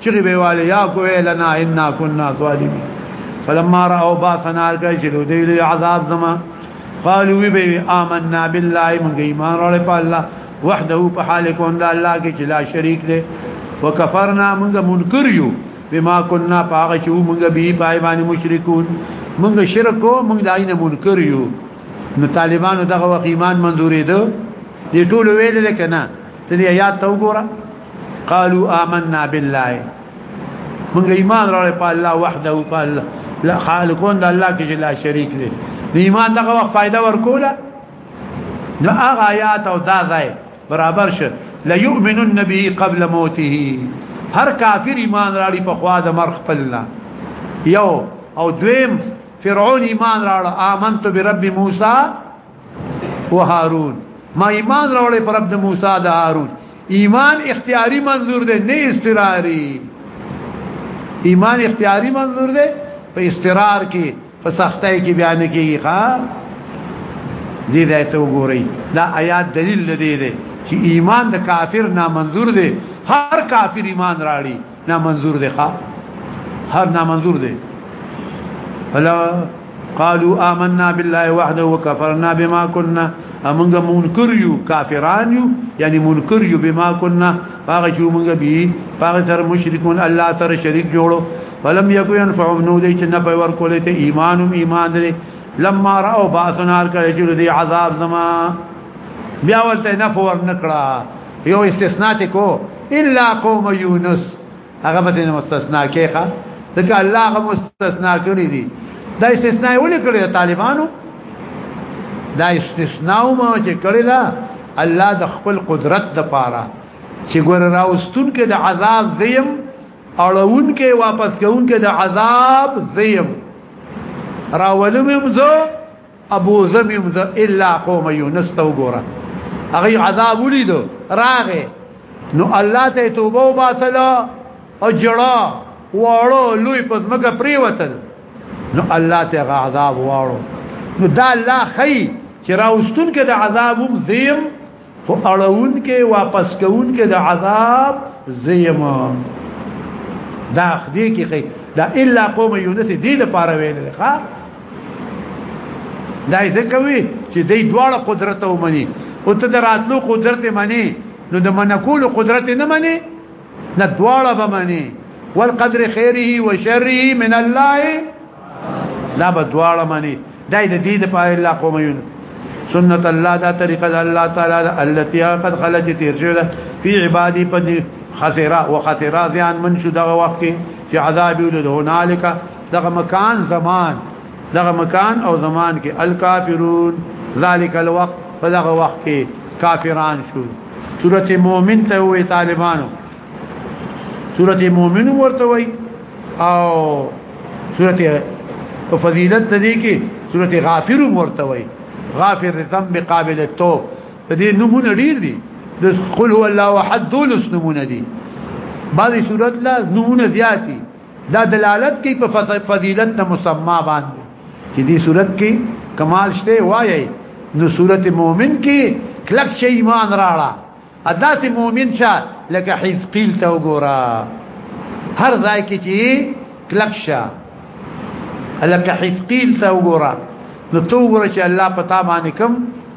چغي به والي یا کوه لنا ان كنا ظالمين فلما راوا باسنا کجلو دی له عذاب زما قالوا وی به آمنا بالله من ایمان را په الله وحده په حال کون دا الله کې چې لا شریک دی وکفرنا موږ منکر یو بما كنا پاغه چې موږ به پای باندې مشرکون موږ شرک کو موږ داینه منکر یو نو طالبانو دغه وقیمان منزورې ده دې ټول ویل کنه د دې آیات ته وګوره قالوا آمنا بالله موږ ایمان راړې په الله وحده او په الله لا خالقون د الله کې لا شریک دی د ایمان دغه وخت فائدہ ورکوله دا هغه آیات او دا ځای برابر شه لا يؤمنون به قبل موته هر کافر ایمان راړي په خوا د مرخ پلنا یو او دویم فرعون ایمان راړ آمنت برب موسی وهارون ما ایمان راوړې پر عبد موسی د هارون ایمان اختیاری منظور دی نه استراری ایمان اختیاری منظور دی په استرار کې په سختۍ کې بیان کیږي ښا دې دې ته وګورئ دا آیات دلیل دی دی چې ایمان د کافر نه منظور دی هر کافر ایمان راړي نا منظور دی ښا هر نا منظور دی فلا قالوا آمنا بالله وحده وكفرنا بما كنا امنګ منکر یو کافران یو یعنی منکر یو بما كنا هغه چې موږ به هغه سره مشرکون الله سره شریک جوړو فلم یکو ينفعهم نو دې چې نه په ور کولې ته ایمانم ایمان دې لما راو باسنار کړي چې دې عذاب زما بیا ولته نه فور نکړه یو استثناء ته کو الا قوم یونس هغه به نه مستثنا کیخه ځکه الله هغه مستثنا کړی دی دا استثناء ولې کړی طالبانو دا استثناء مو چې کړی دا الله د خپل قدرت د پاره چې ګور راوستون کې د عذاب زیم اړون کې واپس کون کې د عذاب زیم راولم زه ابو زمیم ذ الا قوم یونس تو ګورا هغه عذاب ولید راغه نو الله ته توبه وباسلا او جړا واړو لوی په مګه پریوتل نو الله ته غ عذاب واړو نو دا الله خی چې راوستون کې د عذابم زیم خو اړون کې واپس کون کې د عذاب زیم دا خدي کې کوي دا الا قوم یونس دې د پاره ویل ښا دا یې کوي چې دې دواړه قدرت ومني او ته دراتلو قدرت مني نو د منکول قدرت نه مني نه دواړه به مني والقدر خيره وشره من الله دا به دواړه مني دا د دې د پاره الله قوم یون سنت الله دا طریقه د الله تعالی التي قد خلت تیر شو فی عبادی پد خسرا وخسرا زیان من شو دغه وخت کې چې عذاب ولد هنالک دغه مکان زمان دغه مکان او زمان کې الکافرون ذالک الوقت په دغه وخت کې کافران شو سورت مومن ته وی طالبانو سورت مومن ورته وی او سورت په فضیلت ته دی کې سورت غافر ورته وی غافر ذنب قابل التوب په دې نمونه ډیر دي د قل هو الله احد دولس نمونه دي بعضی سورت لا نمونه زیاتی دا دلالت کوي په فضیلت د مسما باندې چې دې صورت کې کمال شته وایي نو صورت مؤمن کې کلک شي ایمان راړه اداسې مؤمن شه لکه حزقیل ته وګوره هر ځای کې چې کلک شه لکه حزقیل ته وګوره نو تو وګوره چې الله پتا باندې کوم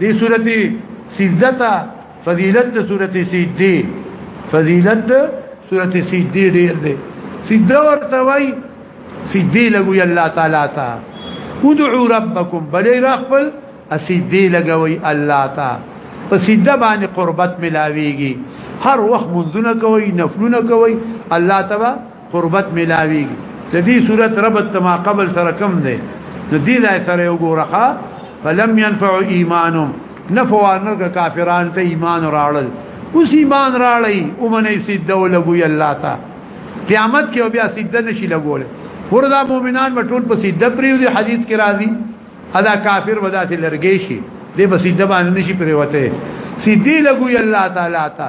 دی سورته سجده ته فضیلت د سورته سجده فضیلت د سورته سجده ډیر دی سجده ورته وای سجده لګوي الله تعالی ته ادعوا ربکم بلې رخل سجده لګوي الله ته په سجده باندې قربت ملاويږي هر وخت منځونه کوي نفلونه کوي الله تعالی قربت ملاویږي د دې صورت ربط تما قبل سره کم دی د دې ځای سره یو ګورخه فلم ينفع ایمانهم نفوا نرګه کافران ته ایمان راړل اوس ایمان راړی او منې سیده ولګوي الله تا قیامت کې بیا سیده نشي لګول وردا مؤمنان مټول په سیده پریو دي حدیث کې راځي ادا کافر وداسې لرګې شي دې بسیده باندې نشي پریوته سیدی لګوي الله تعالی تا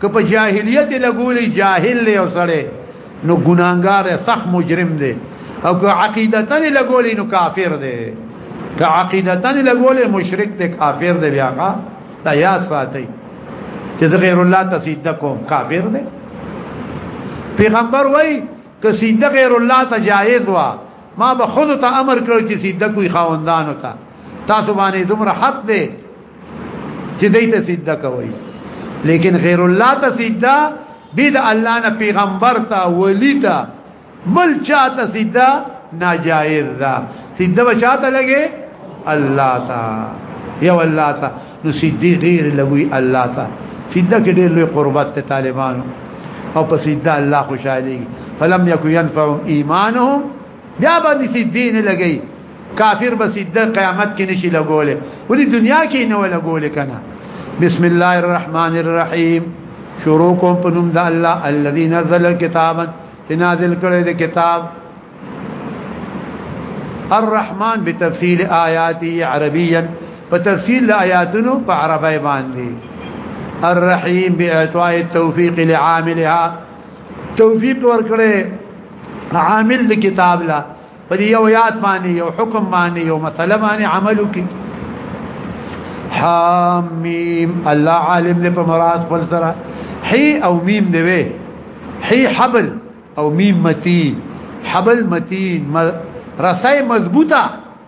که په جاهلیت لګولې جاهل له وسړې نو ګناګار صح مجرم دی او که عقیدتن لګولې نو کافر دی که عقیدتن لګولې مشرک دی کافر دی بیا کا دا یا ساتي چې غیر الله تسید کوم کافر دی پیغمبر وای که سید غیر الله ته جایز وا ما به خود ته امر کړو چې سید کوی خاوندانو ته تاسو باندې دومره حق دی چې دای ته سجده کوي لیکن غیر الله ته سجده بيد الله نه پیغمبر ته ولی ته بل چا ته سجده ناجائز ده سجده بچاته لګي الله ته یو الله ته نو سجده غیر لګوي الله ته سجده کې ډېر لوی قربت ته طالبانو او په سجده الله خوشالي فلم يكن ينفعهم ايمانهم بیا باندې سي دین لګي کافر به سي د قیامت کې نشي لګولې ولې دنیا کې نه ولا ګولې کنه بسم الله الرحمن الرحیم شروع کوم په نوم د الله الذي نزل الكتاب چې نازل کړی د کتاب الرحمن بتفصيل آياته عربيا په تفصيل آياتونو په عربی باندې الرحيم باعطاء التوفيق لعاملها توفيق ورکړي عامل د کتاب لا په یو یاد باندې یو حکم باندې یو مسله باندې عمل وکړي حمیم الله عالم دې په مراد خپل سره حی او میم دی وی حی حبل او میم متین حبل متین رسای مضبوطه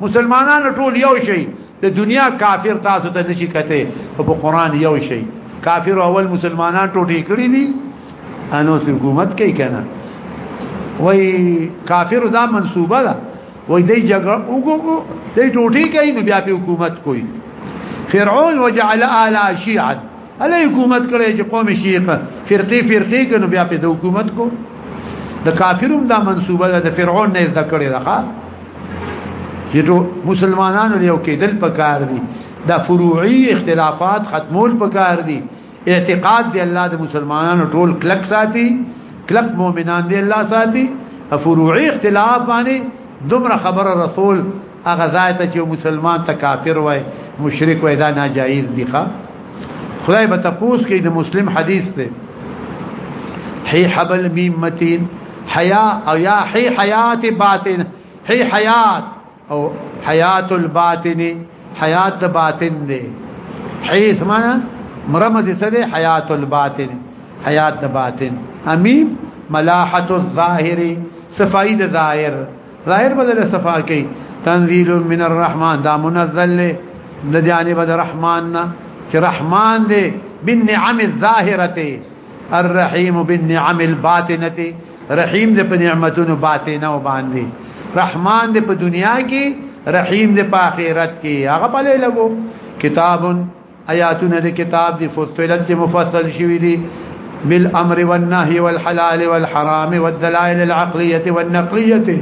مسلمانان ټول یو شي د دنیا کافر تاسو ته نشي کته او په قران یو شي کافر اول مسلمانان ټوټي کړی دي انو حکومت کوي کنه وای کافر دا منسوبه ده وای دی جګړه وګو دی ټوټي کوي نو بیا په حکومت کوي فرعون وجعل اعلی شيعا اله حکومت کړي چې قوم شیخ فرقي فرقي کنو بیا په حکومت کو د کافروم دا منسوبه ده د فرعون نه زده کړي راخه چې مسلمانانو یو کېدل پکار دي دا فروعي اختلافات ختمول پکار دي اعتقاد دی الله د مسلمانانو ټول کلک ساتي کلک مؤمنان دی الله ساتي فروعي اختلاف باندې دومره خبر رسول هغه ځای ته چې مسلمان ته کافر وای مشرک وای دا ناجایز دی ښا خدای به تاسو کې د مسلم حدیث ته حی حبل میم متین حیا او یا حی حیات باطن حی حیات او حیات الباطن حیات باطن دی حی اسمانه مرمز سره حیات الباطن حیات باطن امیم ملاحت الظاهر صفائی د ظاهر ظاهر بدل صفا کوي تنزيل من الرحمن دا منزل له د جانب الرحمن چې رحمان دی بالنعم الظاهره الرحيم بالنعم الباطنه رحيم دې په نعمتونو باطنه او باندې رحمان دې په دنیا کې رحيم دې په آخرت کې هغه په لګو کتابن آیاتونه د کتاب دی فصلت دی مفصل شوی دی بالامر والنهي والحلال والحرام والدلائل العقليه والنقليه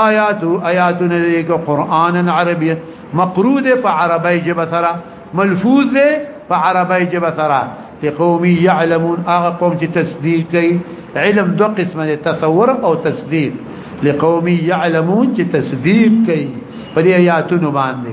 آیات آیاتونه دی کو قران عربی مقرو دی په عربی جبه سره ملفوظ دی په عربی جبه سره لقوم يعلمون هغه قوم چې تصدیق کوي علم دو قسمه تصور او تصدیق لقوم يعلمون چې تصدیق کوي په دې آیاتونو باندې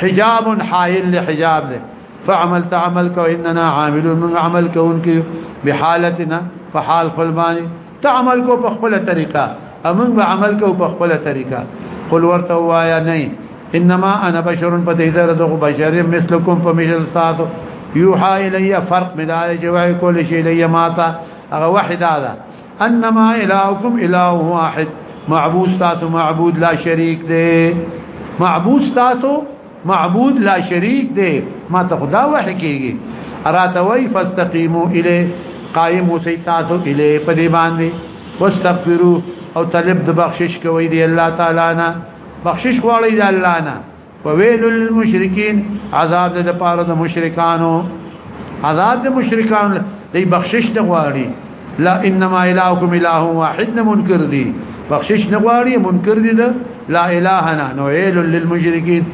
حجاب حائل لحجاب له فعمل تعمل کو اننا عاملون من عمل کون کی بحالتنا فحال خلبانی تعمل کو په خپل طریقه امن به عمل کو په خپل طریقه قل ورته وایا نه انما انا بشر فتیذر دغه بشر مثلکم په مثل تاسو یوحى الی فرق مدار جوای کول شی الی ماتا هغه وحداده انما الهکم اله واحد معبود تاسو معبود لا شریک دی معبود تاسو معبود لا شریک دی ما ته خدا وحی کیږي اراته وای فاستقیمو الی قائم وسی تاسو الی په دی باندې واستغفروا او طلب د بخشش کوي دی الله تعالی نه بخشش غواړي دی الله نه فویل المشرکین عذاب د پاره د مشرکانو عذاب د مشرکانو دی بخشش نه غواړي لا انما الهکم اله واحد منکر دی بخشش نه غواړي منکر دی دا لا اله نه نو ویل للمشرکین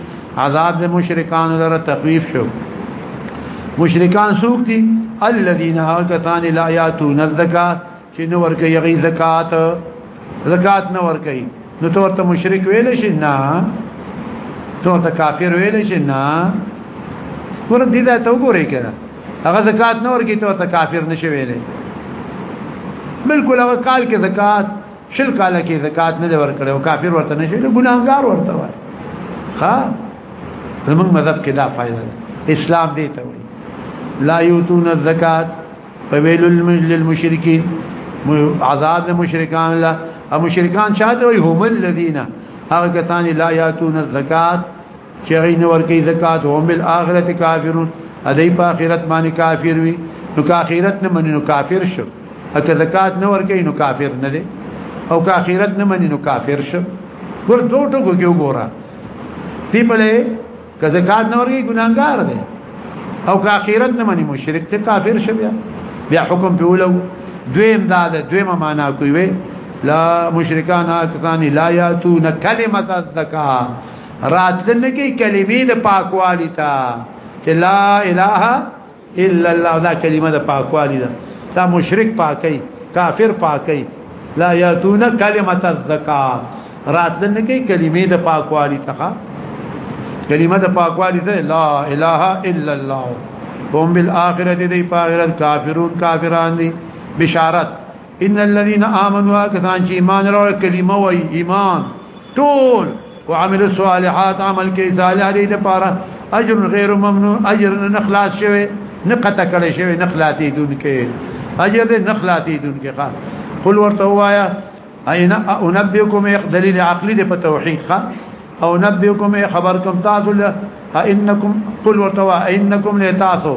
عذاب د مشرکانو لره تخفیف شو مشرکان سوق دي الذين هاكثان لا ياتون الزکات چې نو ورکه یغي زکات زکات نو ورکه نو تو ورته مشرک ویل شي نه تو ورته کافر ویل شي نه ور دې دا ته وګورې کړه هغه زکات نو ورکه تو ورته کافر نشي ویلې بالکل هغه کال کې زکات شل کال کې زکات نه ور کړو کافر ورته نشي له ګناهګار ورته وای ها زمونږ مذهب کې دا فائدہ اسلام دی ته لا یوتون الزکات فویل للمشرکین عذاب مشرکان لا مشرکان شاته وي هم الذين هغه کسان لا یاتون الزکات چې غي نور کوي زکات هم الاخرت کافرون ادي په اخرت باندې کافر وي نو کافرت نه مني نو کافر شو اته زکات نور کوي نو کافر نه دي او کافرت نه مني نو کافر شو ګور دوه ټکو کې وګوره دی په که زکات نه ورګي ګناګار دی او که اخیرت نه مني مشرک ته کافر شي بیا بیا حکم په ولو دویم دا ده دویمه معنا کوي وي لا مشرکان کسانی لا یاتون کلمه الزکا راتلنه کې کلمې د پاکوالی ته لا اله الا الله دا کلمه د پاکوالی ده دا مشرک پاکي کافر پاکي لا یاتون کلمه الزکات راتل نه کوي کلمه د پاکوالی ته کلمه د پاکوالی ده لا اله الا الله هم بالاخره دې په اخرت کافرون کافران دي بشارت ان الذين امنوا كان چې ایمان راوړ کلمه وای ایمان ټول وعمل الصالحات عمل کې صالح لري د پاره اجر غیر ممنون اجر نه خلاص شوی نه قطع کړی شوی نه خلاصې دن کې اجر دې نه خلاصې دن کې ښا قل ورته وایا اين انبئكم دلیل عقلی دې په توحید ښا او نبئكم خبركم تاسو له انکم قل ورته وایا انکم لتاسو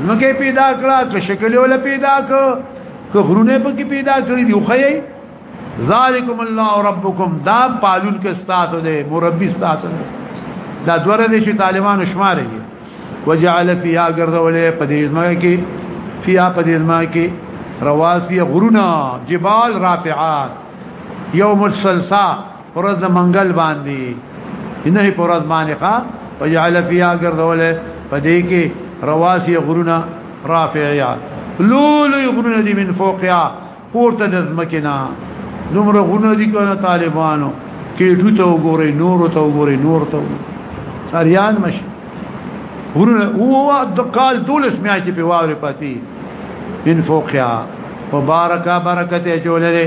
زمکه پیدا کړه که شکل ول پیدا کړه که غرونه په کې پیدا کړی دی خو یې ذالکم الله ربکم دا پالون کې استاسو دی مربی استاسو دی دا دوره دي چې طالبانو شماري وجعل فيها غرزولې په دې ځما کې فيها په دې ځما کې رواسي غرونه جبال رافعات يوم السلسال پرز د منګل باندې نه پرز باندې ښا وجعل فيها غرذول پدې کې رواسي غرونه رافعيا لولو غرونه دي من فوقيا پورته د زمکنا دومره غرونه دي کنه طالبانو کې ټوته وګوري نور ته وګوري نور ته سريان مش غرونه هو د قال دولس میاشتې په واورې پاتې من فوقيا وبارکا برکته جوړلې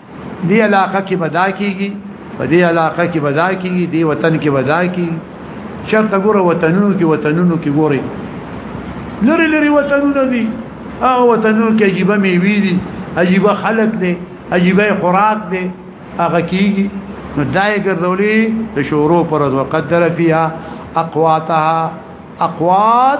دی علاقه کې بدا کیږي په دې علاقه کې بدا کیږي دی وطن کې بدا کیږي چرته ګوره وطنونو کې وطنونو کې ګوري لری لری وطنونه دي هغه وطنونو کې عجیب میوي دي عجیب خلق دي عجیب خوراک دي هغه کیږي نو دای ګرځولي د شورو پر وقدر فيها اقواتها اقوات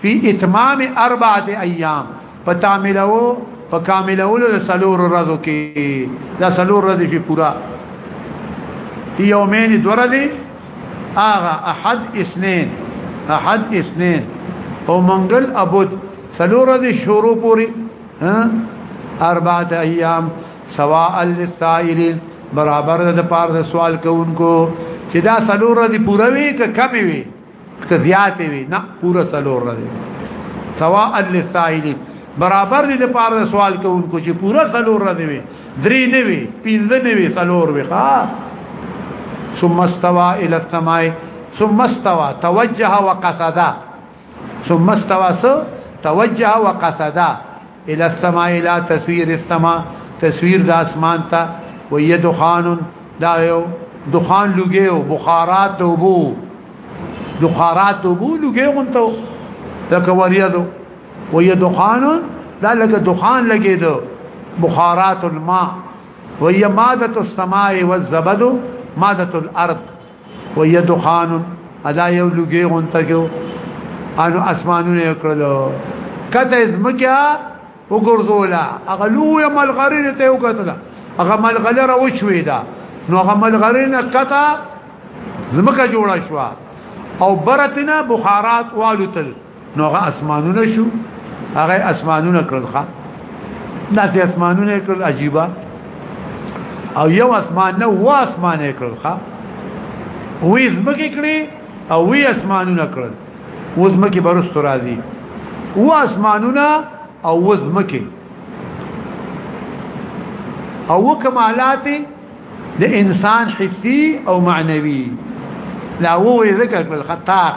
فی اتمام اربعه ایام پتاملو پکاملولو د سلور ورځو کې دا سلور ورځې په پورا یومین دوره دی اغه احد اثنين احد اثنين او منګل ابد سلور ورځې شروع پوری ها اربعه ایام سواء للسائلین برابر د پاره د سوال کوونکو چې دا سلور ورځې پوروي که کمی وي زیات وي نه پورا سلور دی سواء للسائلین برابر دي د پاره سوال کوونکو چې پورا سلور دی وي درې نه وي پنځه نه وي سلور وي ښا ثم استوى الى السماء ثم استوى توجه وقصد ثم استوى توجه وقصد الى السماء الى تصوير السماء تصوير د اسمان ته وي دخان دا یو دخان لګیو بخارات وبو دخارات وبو لګیو مونته لکه وریدو وي دخان دا لکه دخان لګیدو بخارات الماء وهي ماده السماء والزبد ماده الارض وهي دخان ادا یو لګي غونته کو انو اسمانونه کړلو کته زمکه وګرځولا هغه لوی ملغرینه ته وکتله هغه ملغله را وشوي دا نو هغه ملغرینه کته زمکه جوړه شو او برتنا بخارات والو تل نو هغه اسمانونه شو هغه اسمانونه کړل ښا دا چې اسمانونه کړل عجيبه او یو اسمان نه و اسمان کړل ښا وې زمکه کړې او وې اسمانونه کړل و زمکه برست راځي و اسمانونه او و زمکه او کمالات د انسان حسي او معنوي لا وې ذکر کړل خطاق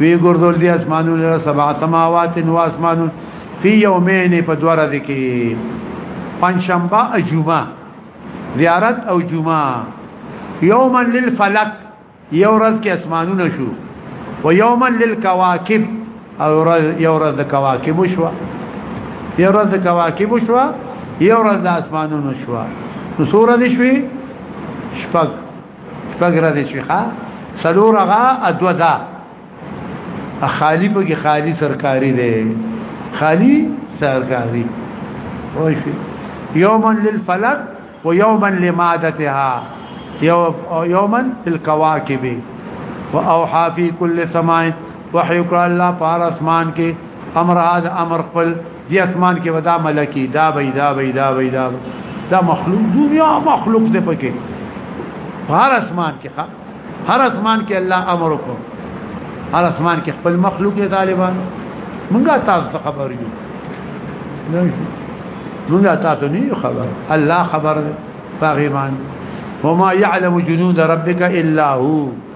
وی ګرځول دي اسمانونه لره سبع سماوات و اسمان فی یومین په دوه ورځې کې پنځشنبه او جمعه زیارت او جمعه یوما للفلک یو ورځ کې اسمانونه شو و یوما للکواکب او یو ورځ د کواکب شو یو ورځ د کواکب شو یو ورځ د اسمانونو شو نو سورہ دې شوي شپږ فقره دې شي ښا سلور غا ادو دا خالی په کې خالی سرکاري دی خالی سرکاري وای شي يوما للفلك ويوما لمادتها يوما للكواكب واوحى في كل سماء وحي قال الله پار اسمان کې امر هذا امر خپل دی اسمان کې ودا ملکی دا وی دا وی دا وی دا دا مخلوق دنیا مخلوق دې پکې هر اسمان کې هر اسمان کې الله امر وکړ هر اسمان کې خپل مخلوق یې طالبان مونږه تاسو ته خبر یو نه مونږه تاسو نه خبر الله خبر فغیمان وما يعلم جنود ربك الا هو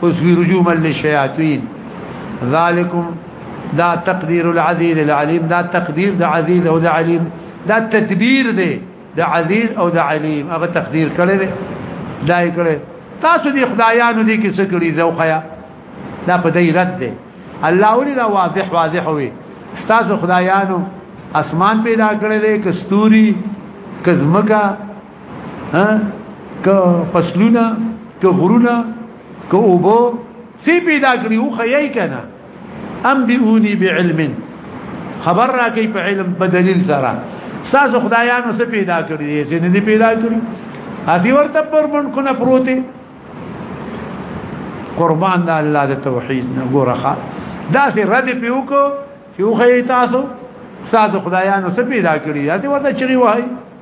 اوس وی رجوم للشیاطین ذالکم دا تقدیر العزیز العلیم دا تقدیر د عزیز او د علیم دا تدبیر دی د عزیز او د علیم هغه تقدیر کړی دی دا یې کړی تاسو دی خدایانو دی کې څه کړی ذوقیا دا په دې رد دی الله ولي دا واضح واضح وي تاسو خدایانو اسمان پیدا کړی دی کستوري کزمکا ها که فصلونه که غرونه که اوبو سی پیدا کړی او خیای کنه ام بیونی بعلم خبر را کوي په علم په دلیل سره ساز خدایانو څه پیدا کړی دي چې نه دي پیدا کړی هدي ورته پر من کو نه پروتي قربان د الله د توحید نه ګورخه دا سي رد پیو کو چې خو تاسو ساز خدایانو څه پیدا کړی دي هدي ورته چری وای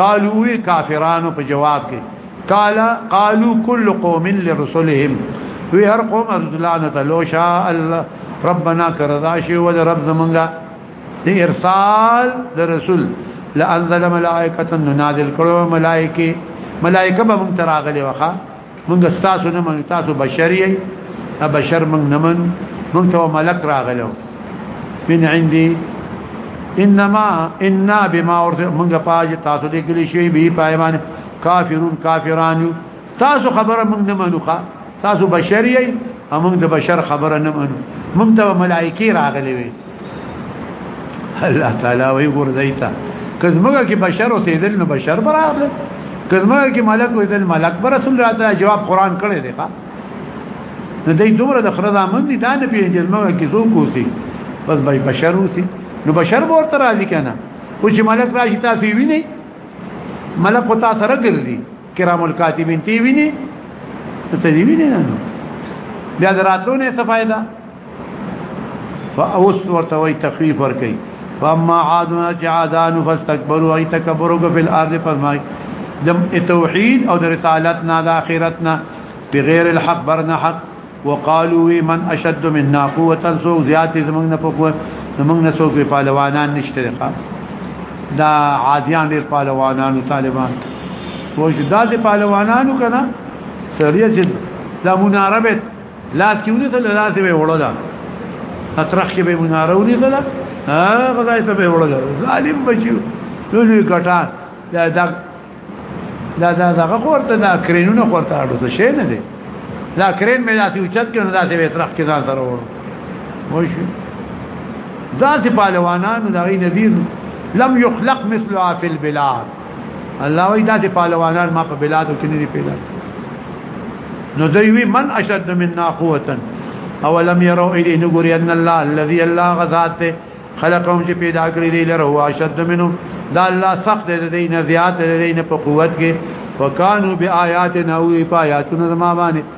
قالو وی کافرانو په جواب کې قال قالو كل قوم لرسلهم وی هر قوم رسولانو ته لو شاء الله ربنا کرضا شی ول رب زمونږه دی ارسال د رسول لانزل ملائکه ننازل کړو ملائکه ملائکه به مونږ تراغلي وخه موږ تاسو نه منو تاسو بشر یې ا بشر موږ نه منو موږ ته ملک راغلو من عندي انما ان بما ارسل موږ پاج تاسو دې کلی شي به پایمان کافرون کافران تاسو خبره موږ نه منو تاسو بشر یې موږ د بشر خبره نه منو موږ ته ملائکه راغلي وي الله تعالی وی ګرځیتا کزمګه کې بشر اوسېدل نو بشر برابر کزمګه کې ملک اوسېدل ملک بر رسول الله تعالی جواب قران کړی دی ښا نو دای دومره د خره ځامن دي دا نه پیژنې کزمګه کې څوک اوسي بس به بشر اوسي نو بشر ورته راځي کنه او چې ملک راشي تاسو ویني ملک او تاسو سره ګرځي کرام الکاتبین تی ویني ته دی ویني نه بیا دراتلو نه څه فائدہ فاوس ورته وای تخفیف ور کوي فاما عادنا جعادان فاستكبروا اي تکبروا في الارض فرمای دم توحید او د رسالت نه د اخرت نه بغیر الحق برنا حق وقالوا من اشد منا قوه سو زیات زمنګ نه پکو زمنګ نه سو په پهلوانان نشته دا عادیان ډیر پهلوانان طالبان وښه دا د پهلوانانو کنه سریه چې دا مناربت لاس کې ونی غل لاس به وړل اطرخ کې به مناره ونی غل هغه ځای ته به وړل ظالم بچو لولي ګټان دا دا دا دا دغه ورته دا کرینونه ورته اړو څه شي نه دي دا کرین مې داسې اوچت کړو داسې به اطرخ کې ځان سره وړو وای شي ذات پهلوانانو دغه نذیر لم يخلق مثلها في البلاد الله وی دا چې پهلوانان ما په بلادو کې نه دي پیدا نو دوی وی من اشد منا قوتا اولم يروا الى نغور ان الله الذي الله غذات خلقهم چې پیدا کړی دی لره هو اشد منه دا الله سخت دی دینه زیات دی دینه په قوت کې وکانو بیااتنا وی پایاتنا ما باندې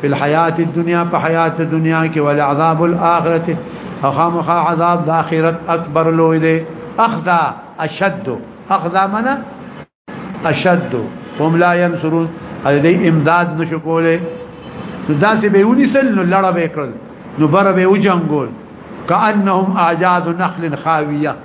په الحیات الدنیا په حیات دنیا کې ول عذاب الاخرته اخامخ عذاب د اخرت اکبر لوی دی اخذا اشد اخذا منا اشد هم لا ينصرون دې امداد نشو کوله نو داسې به ونی سل نو لړه به کړل نو بر به وجنګول كانهم اعجاز نخل خاويه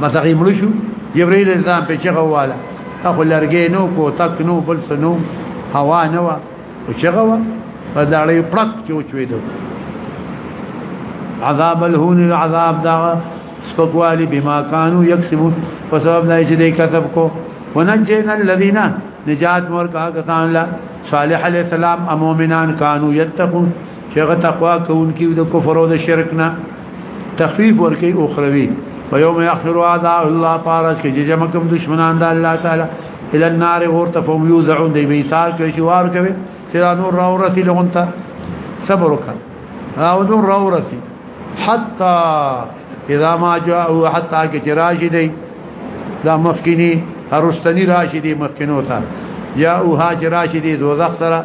بس هغه مړ شو جبرئیل السلام په چغه واله اخو لرګې نو کو تک نو بل سنو هوا نه و او چغه و په داړې پړک چوچوي دو عذاب الهون العذاب دا سپکوالی بما كانوا يكسبون په سبب نه چې دې کسب کو ونجينا الذين نجات ورکا کسان لا صالح عليه السلام امومنان كانوا يتقون چې هغه تقوا کوونکی د کفر او د شرک نه تخفیف ورکي اخروی و یوم یحشر اعداء الله پارس کې چې جمع کوم دشمنان د الله تعالی الى النار اور تفهم یوزعون دی بیثار کې شوار کوي چې نور را ورثي لغونته صبر وکړه او نور را ورثي حتا اذا ما جاء حتا کې چې راشي دی دا مخکینی هرستنی راشي دی مخکینو ته یا او هاج راشي دی دوزخ سره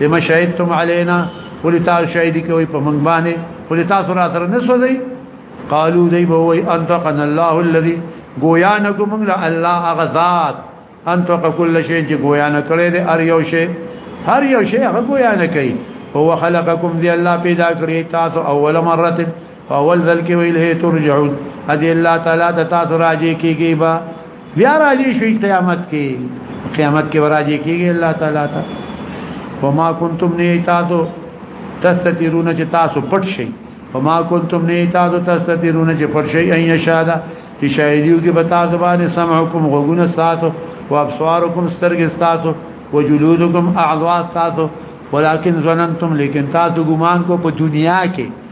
لما شهدتم علينا ولي تاسو شاهدي کوي په منګ باندې ولي تاسو را سره نه سوځي قالو دی به وي انتقن الله الذي گویا نه کوم له الله هغه ذات انتق كل شيء چې گویا نه کړی دی هر یو شی هر یو شی هغه گویا نه کوي هو خلقکم دی الله پیدا کړی تاسو اول مره اول ځل کې ویل هي ترجعون ادي الله تعالی ته تاسو راځي کیږي با بیا راځي شي قیامت کې قیامت کې راځي کیږي الله تعالی ته وما كنتم نه تاسو تستترون چې تاسو پټ شي وما كنتم نه تاسو تستترون چې پټ شي اي شهاده چې شاهدیو کې بتا زبانه سمعکم غوګونه تاسو او ابصارکم سترګې تاسو وجلودکم اعضاء تاسو ولكن ظننتم لیکن تاسو ګمان کو په دنیا کې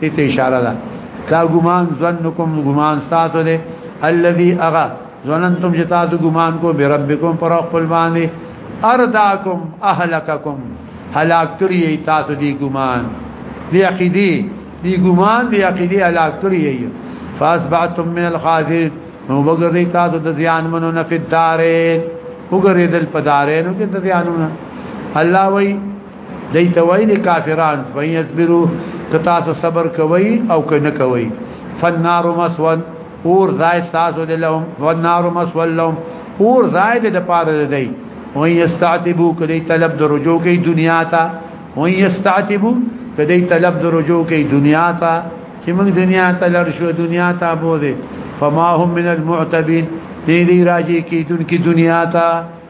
دې ته اشاره ده دا ګمان ظنکم ګمان تاسو دې الذي اغا ظننتم چې تاسو ګمان کو به ربکم پر خپل باندې ارداکم اهلککم هلاک کړی تاسو دې ګمان دې عقیدی دې ګمان دې عقیدی هلاک کړی فاسبعتم من الخاسرين نو وګرځي تاسو د زیان منو نه فدارین وګرځي دل پدارین کې د زیانونه الله وایي دای ته وای دي کافران وای یصبرو که تاسو صبر کوي او که نه کوي فنار مسون اور ځای تاسو د لهم فنار مسون لهم اور ځای د پاره دی وای یستعتبو کدی طلب د رجوع کوي دنیا ته وای یستعتبو کدی طلب د رجوع کوي دنیا ته چې موږ دنیا ته لړ شو دنیا ته بوزي فما هم من المعتبين دې دې راځي کې دن کې دنیا ته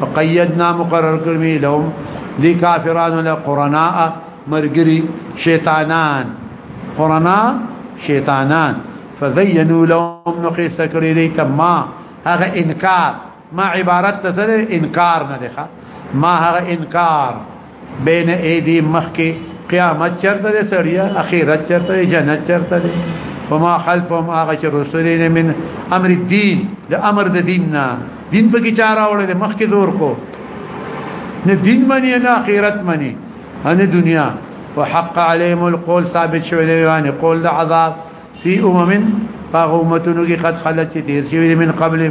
فقیدنا مقرر کړی لهم دی کافرانو له قرانا مرګری شیطانان قرانا شیطانان فزینوا لهم نقیس کړی دی تما هغه انکار ما عبارت تسره انکار نه ده ما هغه انکار بین ایدی مخکی قیامت چرته ده سړیا اخرت چرته ده جنت چرته ده وما خلفهم هغه چې رسولین من امر الدین د امر د دین نه دین په کې چاره وړه ده مخکی زور کو نه دین منی نه اخرت منی نه دنیا وحق عليهم القول ثابت شوی دی یعنی قول د عذاب فی امم فغومتونو کې قد خلت تیر شوی من قبل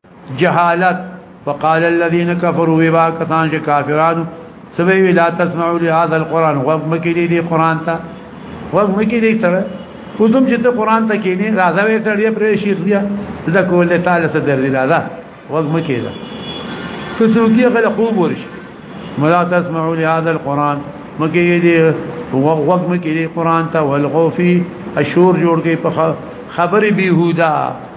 جهالت وقال الذين كفروا بما كان كافرون سبي لا تسمعوا لهذا القران وقف مكيدي دي قران تا وقف مكيدي ترى کوم چې ته قران ته کینې راځه وې تړې پرې شیخ بیا دا کوله تعالی سره درې راځه وګ مکیدا ته څوکي غل خوب ورش ملا تسمعوا لهذا القران مکیدې وګ مکیدې قران ته والغوفي اشور جوړ کې په خبرې بيهودا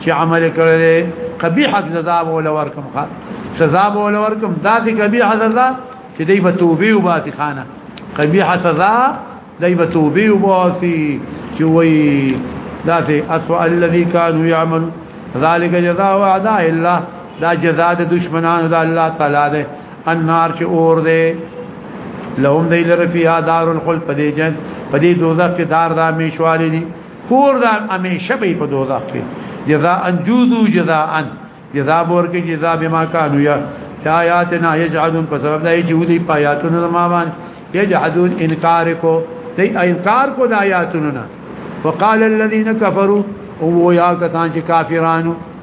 چې عمل کړل قبیح سزا ول ورکم خا سزا ول ورکم ذات قبیح سزا چې دی به توبه وباتي خانه قبیح سزا دی به توبه وباسي چې وای ذات اسوء الذي كانوا يعملون ذلك جزاء اعداء الله دا جزاء د دشمنانو د الله تعالی ده النار چې اور ده لهم دیل رفیها دار الخلد پدی جن پدی دوزخ دار دا میشوالی دی کور دا همیشه به په دوزخ کې جزاء انجوزو جزاء ان جزاء ورکه جزاء بما كانوا يا آیاتنا یجعلون په سبب دای چې ودی په آیاتونو ما باندې یجعلون انکار کو دی انکار کو د آیاتونو نه وقال الذين كفروا او یا کسان چې کافرانو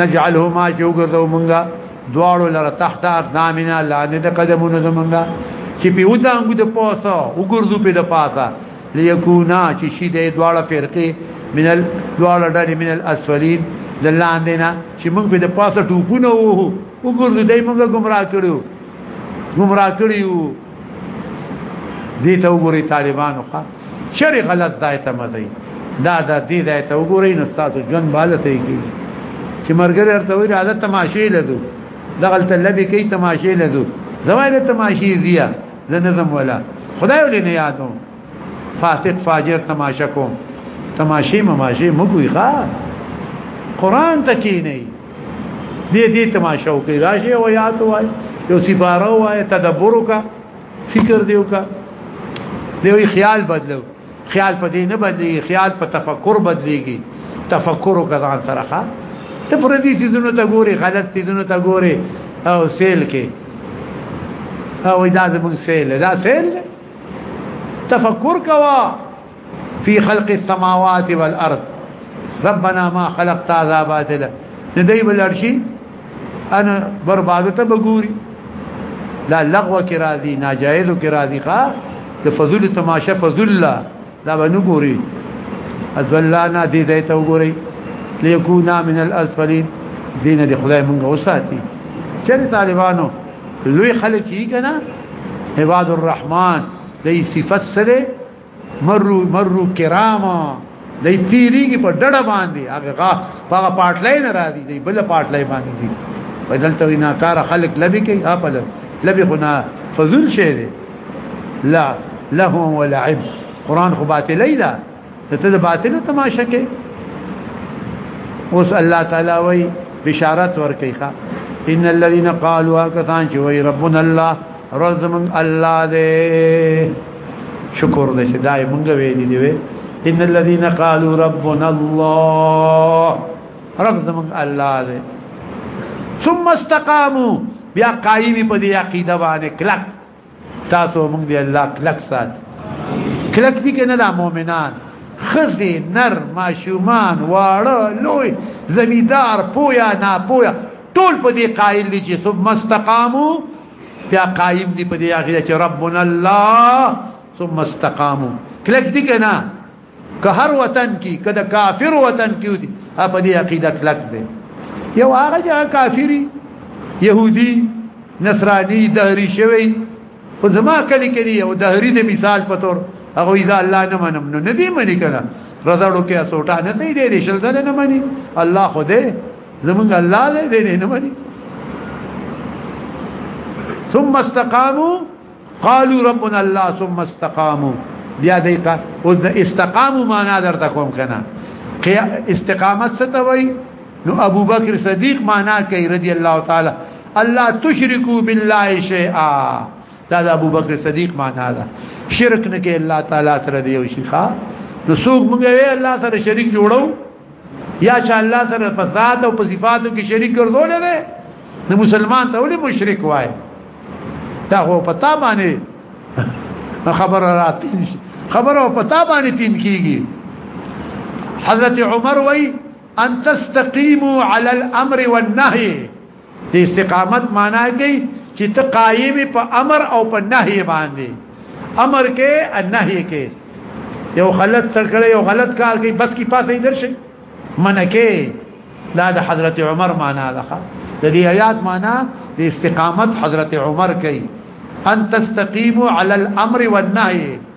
نجعله ما چې وګرځو مونږه دواړو لره تحت اقدامنا لاندې د قدمونو زمونږه چې په ودانګو د پاسه وګرځو په د پاسه ليكونا چې شي د دواړه فرقې من ال دواړه ډلې من الاسفلين د لاندې نه چې مونږ په د پاسه ټوپونه وو وګرځو دای مونږه گمراه کړو گمراه کړیو دې ته وګوري طالبانو ښا چری غلط ځای ته مدي دا دا دې ځای ته وګوري نو تاسو جون بالا ته کی چې مرګره ارته وی راځه تماشې لدو دغل ته لبي کی تماشې لدو زماینه تماشې زیه د نظم ولا خدای ولې نه یادو فاسق فاجر تماشا کوم تماشې مماشې مګوي ښا قران ته کی نه دې دې تماشا وکړي راشي او یاد وای یو سپاره وای تدبر وکا فکر دی وکا دی خیال بدلو خیال په دې نه بدلي خیال په تفکر بدليږي تفکر وکړان سره ښه ته پر دې سيزونو ته ګوري غلط سيزونو ته ګوري او سیل کې او دا زمون سیل دا سیل تفکر کوا فی خلق السماوات والارض ربنا ما خلقت هذا باطلا ندی بلرشی انا بربادته بګوري لا لغو کې راضي ناجایز کې راضي ښا د فضل تماشه فضل لا دا بنګوري ازلانا دې دې ته وګوري ليكونا من الاسفلين دین دې خدای مونږ وساتي چې طالبانو لوی خلک یې کنه عباد الرحمن دې صفت سره مرو مرو کراما دای تیریږي په ډډه باندې هغه غا هغه پارټلای نه راځي دی بل پارټلای باندې دی بدل ته نه کار خلق لبي کوي خپل لبي غنا فذل شي دی لا له ولعب قران خو باطل لا ته د باطل تماشا کې اوس الله تعالی وای بشارت ورکي ښا ان الذين قالوا كثان شوي ربنا الله روز زمون الله دې شکر دې چې دای مونږ ویلې دی وی ان الذين قالوا ربنا الله رب زمون الله دې ثم استقاموا بیا قائم په دې عقیده باندې کلک تاسو مونږ دې الله کلک سات کلک دي کنه د مؤمنان خزي نر ماشومان واړه لوی زمیدار پویا نا پویا ټول په دې قائل دي چې ثم استقاموا بیا قائم دی په دې هغه چې ربنا الله ثم استقاموا کلک دي کنه که هر وطن کې که د کافر وطن کې ودي په دې عقیده کلک دی یو هغه چې کافری يهودي نصراني دهري شوی خو زما کلی کلی یو دهري د مثال په تور هغه اذا الله نه منم نو ندی منی کنه رضاړو کې اسوټه نه دی دی شل نه منی الله خو دې زمونږ الله دې دې نه مني ثم استقاموا قالوا ربنا الله ثم استقاموا بیا دې کا او د استقاموا معنا درته کوم کنه استقامت څه ته وای نو ابو بکر صدیق معنا کوي رضی الله تعالی الله تشرکو بالله شیئا دا د ابو بکر صدیق معنا ده شرک نه کې الله تعالی سره دی او شيخه نو څوک موږ الله سره شریک جوړو یا چې الله سره په ذات او په صفاتو کې شریک ګرځول دي نو مسلمان ته ولې مشرک وای دا هو پتا باندې خبر راته خبر او پتا باندې تین کیږي حضرت عمر وای ان تستقيموا على الامر والنهي د استقامت معنی کوي چې ته قائم په امر او په نهي باندې امر کې او نهي کې یو غلط سرکړه یو غلط کار کوي بس کی پاسې درشي منکه دا د حضرت عمر معنا ده د دې آیات معنا د استقامت حضرت عمر کوي ان تستقيم على الامر والنهي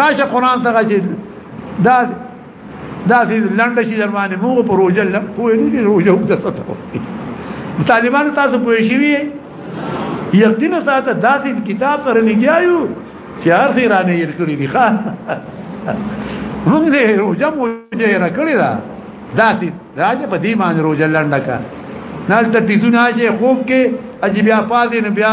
راشه قران څنګه چې دا دا چې لنډ شي درمانه موږ په روزه لم کوی نه روزه وکړه ستاسو طالبان تاسو پوه شي وي یقینا ساته داسې کتاب سره لګیایو چې هر څه رانه یې کړی دی ښا موږ دې روزه مو یې را کړی دا داسې راځه په دې باندې روزه لنډه کا نال ته تیزونه چې خوب کې عجیب افاظ نه بیا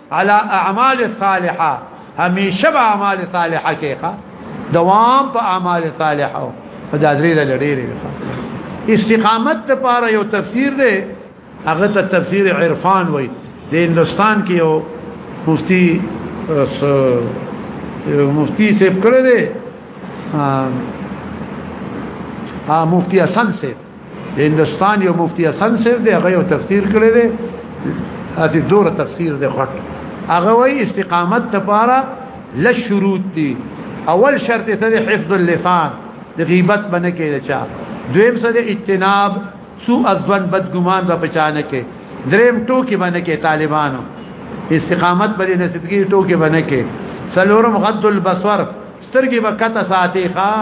على اعمال صالحه همیشه به اعمال صالحه کې ښه دوام په اعمال صالحه په دادري د لړېری استقامت لپاره یو تفسیر دی هغه ته تفسیر عرفان وای د هندستان کې یو مفتی مفتی سیب کړی دی ها مفتی حسن سیب د هندستان یو مفتی حسن صاحب دی هغه یو تفسیر کړی دی اسی دور تفسیر دی غټ هغه وی استقامت لپاره لش شروط دي اول شرط ته حفظ اللسان د غیبت باندې کې چا دویم سره اجتناب سوء الظن بدګمان به پچانه کې دریم ټوکی باندې کې طالبانو استقامت باندې نصیب کې ټوکی باندې کې څلورم غض البصر سترګې به کته ساتي ښا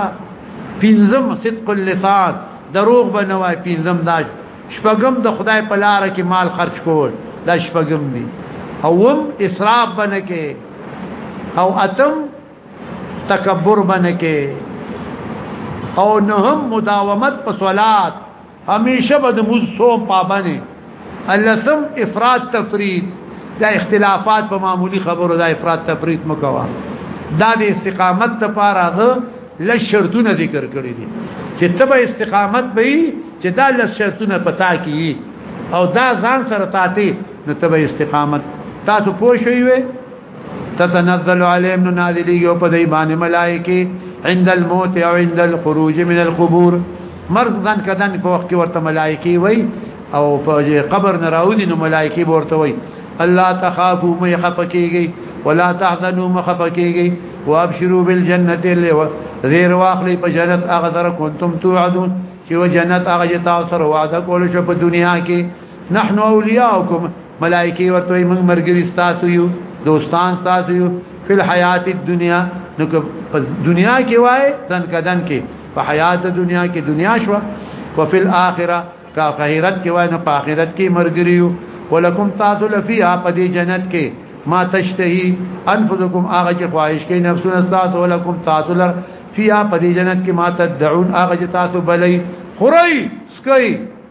پینځم صدق اللسان دروغ به نه وای پینځم دا شپږم د خدای په لار کې مال خرج کول دا شپږم دي اوم اسراف بنه کې او اتم تکبر بنه کې او نهم مداومت په صلات همیشه به د موږ سو پابنه اللسم افراد تفرید دا اختلافات په معمولی خبرو دا افراد تفرید مکوا دا د استقامت لپاره غو لږ شرطونه ذکر کړی دي چې تبه استقامت به چې دا لږ شرطونه پتا کی او دا ځان سره تاته نو تبه استقامت تاسو پوه شئ تتنزل عليهم نو نازلېږي او په دې باندې ملائکه عند الموت او عند الخروج من القبور مرز غن کدن په وخت کې ورته ملائکه وي او په قبر نه راوځي نو ملائکه ورته وي الله تخافوا مې خفقېږي ولا تحزنوا مخفقېږي وابشروا بالجنه اللي غیر واخلي په جنت هغه در كنتم توعدون چې جنت هغه تاسو سره وعده کول شو په دنیا کې نحنو اولیاءکم ملائکی ورته وي موږ مرګري تاسو یو دوستان تاسو یو فل حیات الدنیا نو په دنیا کې وای تن کدن کې په حیات دنیا کې دنیا شو او فل اخره کا خیرت کې وای نه په اخرت کې مرګري یو ولکم تاسو لفیها په دې جنت کې ما تشتهي انفسکم هغه چې خواهش کوي نفسونه تاسو ولکم تاسو لر فیها په دې جنت کې ما تدعون هغه چې تاسو بلې خوري سکي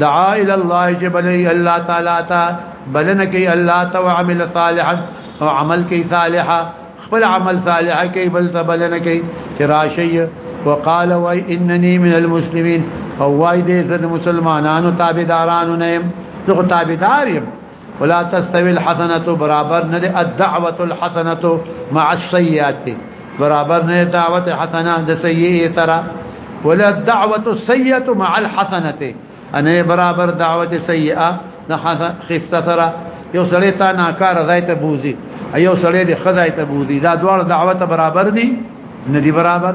دعا الى الله چې بلې الله تعالی ته بلنه کوي الله ته وعمل صالحا او عمل کوي صالحا خپل عمل صالح کوي بل ته بلنه کوي چې راشي وقال وای انني من المسلمين او وای دې زه مسلمانانو تابعدارانو نه يم زه تابعدار يم ولا تستوي الحسنه برابر نه الدعوه الحسنه مع السيئات برابر نه دعوت حسنه د سيئه ترى ولا الدعوه السيئه مع الحسنه انا برابر دعوت سيئه د خسته سره یو سړی تا ناکار ځای ته بوزي یو سړی د خدای ته بوزي دا دوړ دعوت برابر دي نه دي برابر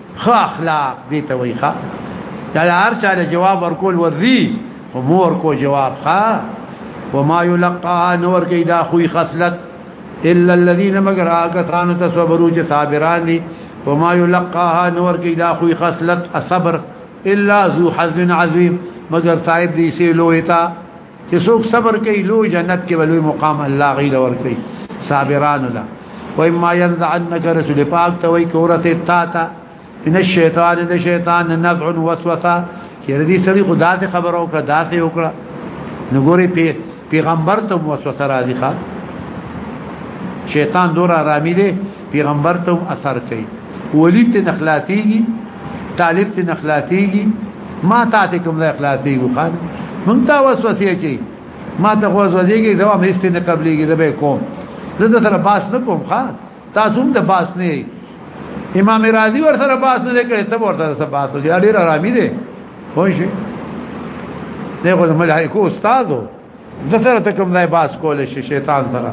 خو اخلاق دي ته وي ښا دا هر چا له جواب ورکول ورزي او مور کو جواب ښا وما يلقى نور کې دا خوې خصلت الا الذين مگر اكثرون تصبروا چې صابران دي وما يلقاها نور کې دا خوې خصلت الصبر الا ذو حزن عظيم مگر صاحب دي سي لويتا چې څوک صبر کوي لوی جنت کې ولوي مقام الله غي لور کوي صابران الله وای ما ينزعنك رسول پاک ته وای کورته تا تا ان الشیطان د شیطان نزع وسوسه چې دې سړي خدا ته خبر او کړه داسې وکړه نګوري پی پیغمبر ته وسوسه راځي ښا شیطان دور آرامي دي پیغمبر ته اثر کوي ولید ته نخلاتيږي طالب ته نخلاتيږي ما تا ته کوم ځای خلاصي یو خان مونږ تا وسوسه چي ما ته خو زوځيږي زما مست نه قبليږي زبې کوم زه د سره باس نه کوم ښا تاسو هم د باس نه امام رازي ور سره باس نه کوي ته ور سره باس دی ډیر آرامي دی خو شي دغه ملایکو استادو د سره ته کوم ځای باس کول شي شیطان سره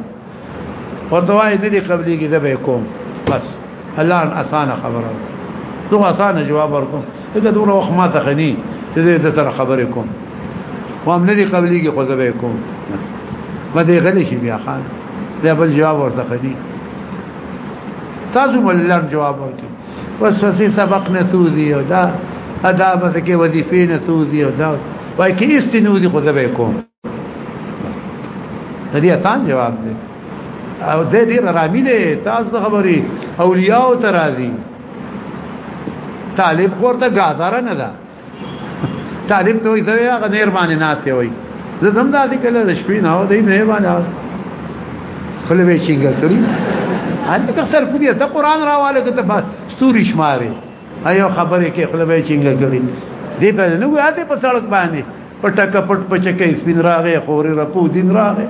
ورته وای د دې قبليږي د به کوم بس الله ان اسانه خبره نو اسانه جواب ورکوم دا دوره وخت ما ته خني چې د سره خبرې کوم وام نه دي قبليږي خو زه به کوم ما دې غلي شي بیا خان دا بل جواب ورته خني تاسو ولله جواب ورکړي وسوسه سبق نه سوزي او دا ادا به کې وظیفې نه سوزي او دا وای کې استنودي خو زبې کوم دې اتان جواب دی او دې ډیر رامي دي تاسو خبري اولیاء او ترازی طالب خورته غاذر نه ده طالب ته وي دا هغه نیر باندې ناشته وي زه زم دا دې کله د شپې نه و دې نیر باندې خپل به چینګل کړی انت که سر کو دې ته قران راواله ته بس ستوري شماري ايو خبرې کې خپل به چینګل کړی دې ته نه وایته په سړک باندې پټک پټ پچکې سپین راغې خوري رپو دین راغې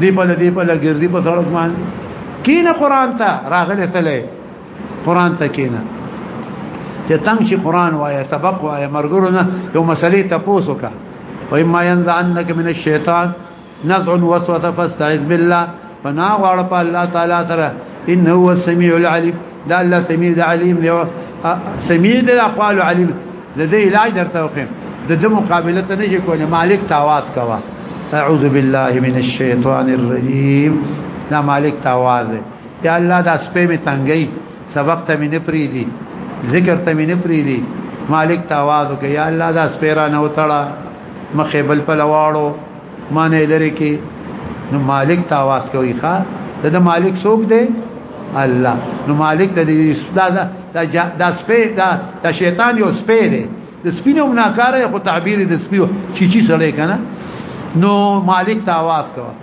دې په دې په لګردي په سړک باندې کینه قران ته راغله تله قران ته کینا چې تنگ شي قران وایا سبق وایا مرګرو نه یو مسلې ته پوسو کا و اما ينزعنك من الشيطان نزع وسوسه فاستعذ بالله فنا غړ په الله تعالی سره ان هو السميع العليم دا الله سميع العليم دی سميع د اقوال عليم لدی علاج درته وخم د دې مقابله ته نشي کوله مالک تاواز کوا اعوذ بالله من الشيطان الرجيم لا مالک تاواز یا الله دا سپې می تنګي سبق ته می نه پری دي ذکر ته می نه پری دي مالک تاواز وکي یا الله دا سپې را نه وتړه مخه بل په لواړو معنی لري کې نو مالک تاواز کوي ښا دا مالک څوک دی الله نو مالک ته دې دا دا دا سپې دا دا شیطان یو سپې دی د سپینو مناکاره خو تعبیر د سپیو چی چی سره کنه نو مالک تاواز کوي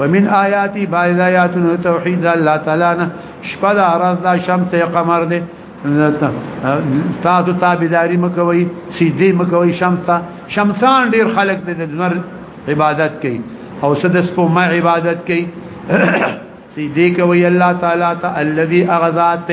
ومن آیاتی باید آیاتون توحید الله تعالی نه شپه دا راز دا شمس قمر دی تاسو تابعداري مکوي سیدی مکوي شمس تا شمسان ډیر خلق دي د نور عبادت کوي او صد سپما عبادت کوي سیدی کوي الله تعالی ته الذي اغذات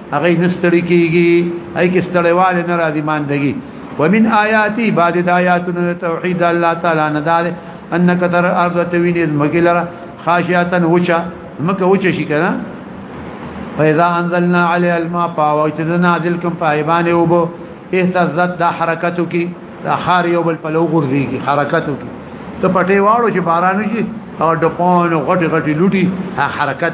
هغه نستړي کیږي اي کې ستړيواله نه راځي ماندګي ومن آیاتی بعد د آیاتونو توحید الله تعالی نه دال انک تر ارض توین مګلر خاشعتن وچا مکه وچ شي کنه فاذا انزلنا علی الماء فاوجدنا نازل کوم پایبان وب اهتزت د حرکتو کی د خار یو بل پلو غرزي کی حرکتو کی ته پټي واړو چې باران شي او د پون غټي غټي لوټي حرکت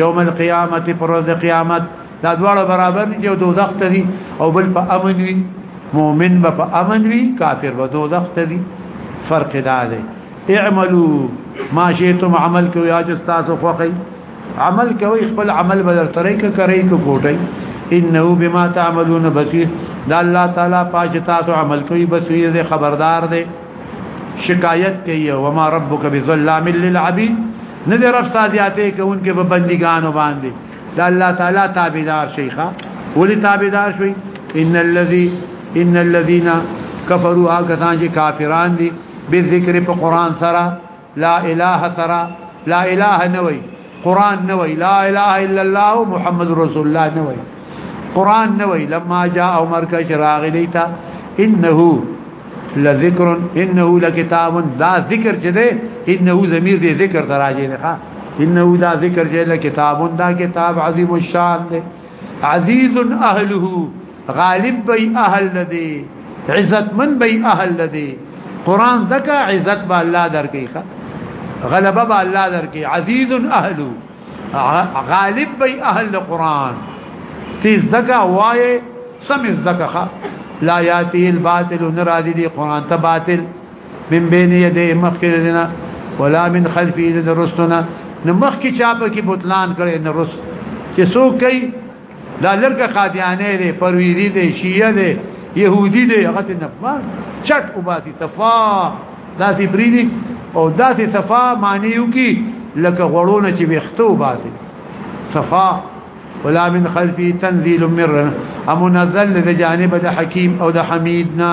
یوم القیامت پر ورځ قیامت دا دواړه برابر دي چې دوزخ ته دي او بل په امن وي مؤمن به په امن وي کافر به دوزخ ته دي فرق دا دی اعملوا ما شئتم عمل کوي اج تاسو خوخي عمل کوي خپل عمل بدر سره کې کوي کو کوټي انه بما تعملون بصير دا الله تعالی پاج تاسو عمل کوي بصير خبردار دی شکایت کوي و ما ربک بظلام للعبید نه دی رب سادیاته کوونکې په بندګانو باندې دا الله تعالی تابعدار شيخه ولي تابعدار شوي ان الذي ان الذين كفروا هغه کسان چې کافران دي به ذکر په قران سره لا اله سرا لا اله نه وای قران نه وای لا اله الا الله محمد رسول الله نه وای قران نه وای لما جاء عمر کا شراغ لیتا انه لذکر انه لکتاب دا ذکر چې ده انه ضمیر دې ذکر تراجه نه انه دا ذکر چې لکتاب دا کتاب عظیم الشان ده عزیز اهله غالب بی اهل لدی عزت من بی اهل لدی قران دکا عزت با الله درکې ښا غلبه با الله درکې عزیز اهله غالب بی اهل قران تیز دکا وای سم از دکا لا یاتی الباطل نرادی دی قران ته باطل من بین یده مخکې دینا ولا من خلفی د رستنا نو مخکې چا په کې بوتلان کړي نه رس چې سو کوي دا لرګه قادیانه دی پرویری دی شیعه دی يهودي دی هغه نه ما چټ وباسي صفا داسې بریدي او داسې صفا معنی یو کی لکه غړونه چې وختو باسي صفا ولا من خلفي تنزيل من رحم منزل لجانب د حکیم او د حمیدنا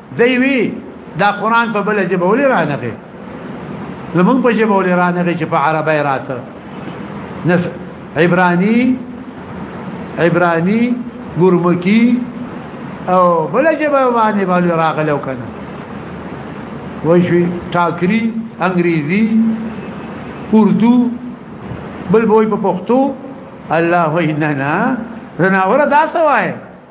دی وی دا قران په بل جبه ولې رانغه زمون په جبه ولې رانغه چې په عربی راته نس عبرانی عبرانی ګرمکی او بل جبه باندې باندې راغلو کنه وای شي ټاکری انګریزي اردو بل بوي په پښتو الله ویننا زناوره دا سوای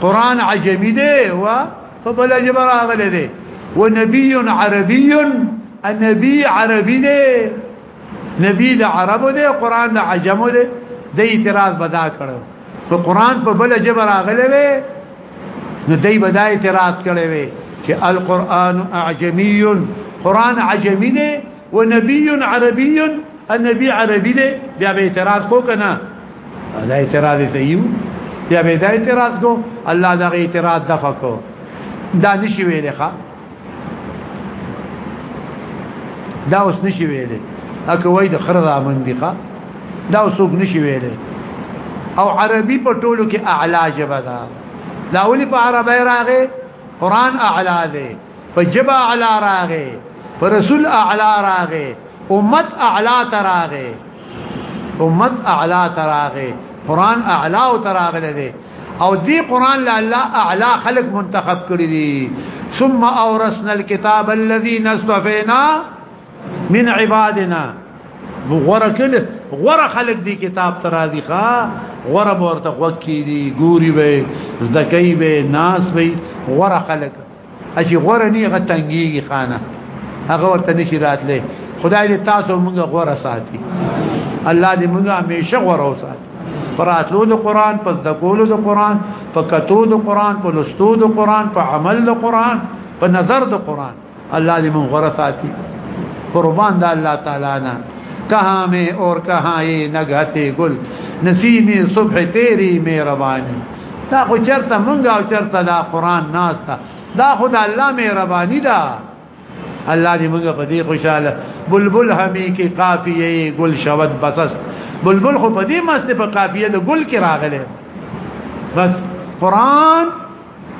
قران عجمي دی و په بل جبر راغلی دی و نبي عربي النبي عربي دی نبي د عربو دی قران د عجمو دی د اعتراض بدا کړو په قران په بل جبر راغلی وي نو دای بدا اعتراض کړی وي چې القران اعجمي قران عجمي دی و نبی عربی النبی عربی دی بیا به اعتراض کو کنه دا اعتراض ته یو بیا به دا اعتراض کو الله دا اعتراض دفع کو دا نشي ویلې ښا دا اوس نشي ویلې اګه وای د خره رامن دي ښا دا اوس نشي ویلې او عربي په ټولو کې اعلی جبدا دا ولي په عربی راغې قران اعلی دی په جبا اعلی راغه په رسول اعلی راغه امت اعلی تراغه امت اعلی تراغه قران اعلی او تراغه لدی او دی قران لا الله اعلی خلق منتخب کړی دي ثم اورثنا الكتاب الذي نستفينا من عبادنا غره کله غره خلق دی کتاب ترازی ښا غره ورته وکی دی ګوري به زدکای به ناس به غره خلق اجي غوره نه هغه تنګيږي خانه هغه ورته نشي راتله خدای دې تاسو موږ غوره ساتي الله دې موږ همیشه غوره وساتي پراتلو د قران پس د کولو د قران په کتو د قران په لستو د قران په عمل د قران په نظر د قران الله دې موږ غوره ساتي قربان د الله تعالی نه کہاں میں اور کہاں یہ نگہتے گل نسیم صبح تیری مہربانی دا خو چرته مونږ او چرته دا قران ناس تا دا خو د الله مهرباني ده الله دې موږ په دې خوشاله بلبل همي کې قافيه ګل شود بسست بلبل خو په دې مست په قافيه د ګل کې راغله بس قران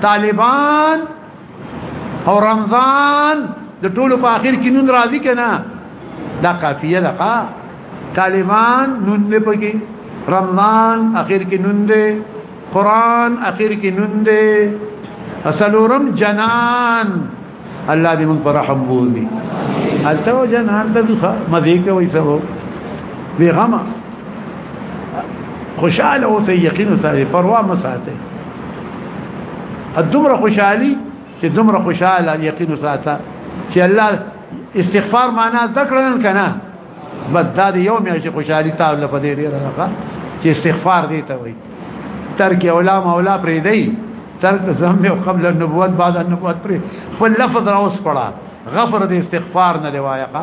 طالبان او رمضان د ټولو په اخر کې نون راځي کنه دا قافیه ده ښا طالبان نون نه پکې رمضان اخر کې نون ده قران اخر کې نون ده اسلورم جنان الله دې موږ پر رحم وولي التو جنان د ښه مزه کوي سبو بیغمه خوشاله اوسې یقین اوسې پروا مساته دومره خوشحالي چې دومره خوشاله یقین ساته چې الله استغفار معنا ذکرن کنه بدل یوم چې خوشحالي تعالی په دې ډیر راغله چې استغفار دی ته وایي ترک اولا مولا پرې دی ترک ذنب او قبل النبوت بعد النبوت پرې خپل لفظ راوس پړه غفر دې استغفار نه دی وایقه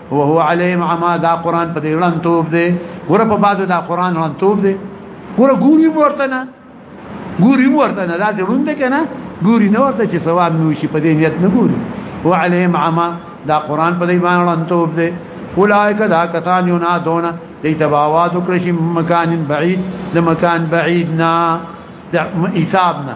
وهو عليهم عما دا قران په دې وړاندې توپ دی ګوره په بازو دا قران وړاندې توپ دی ګوره ګوري ورته نه ګوري ورته نه دا دې روند کنه ګوري نه ورته چې ثواب نو شي په دې نیت نه ګوري وعليهم عما دا قران په دې باندې وړاندې توپ دی اولائک دا کسان یو نه دونه دې تباوات وکړي مکان بعید د مکان بعیدنا د حسابنا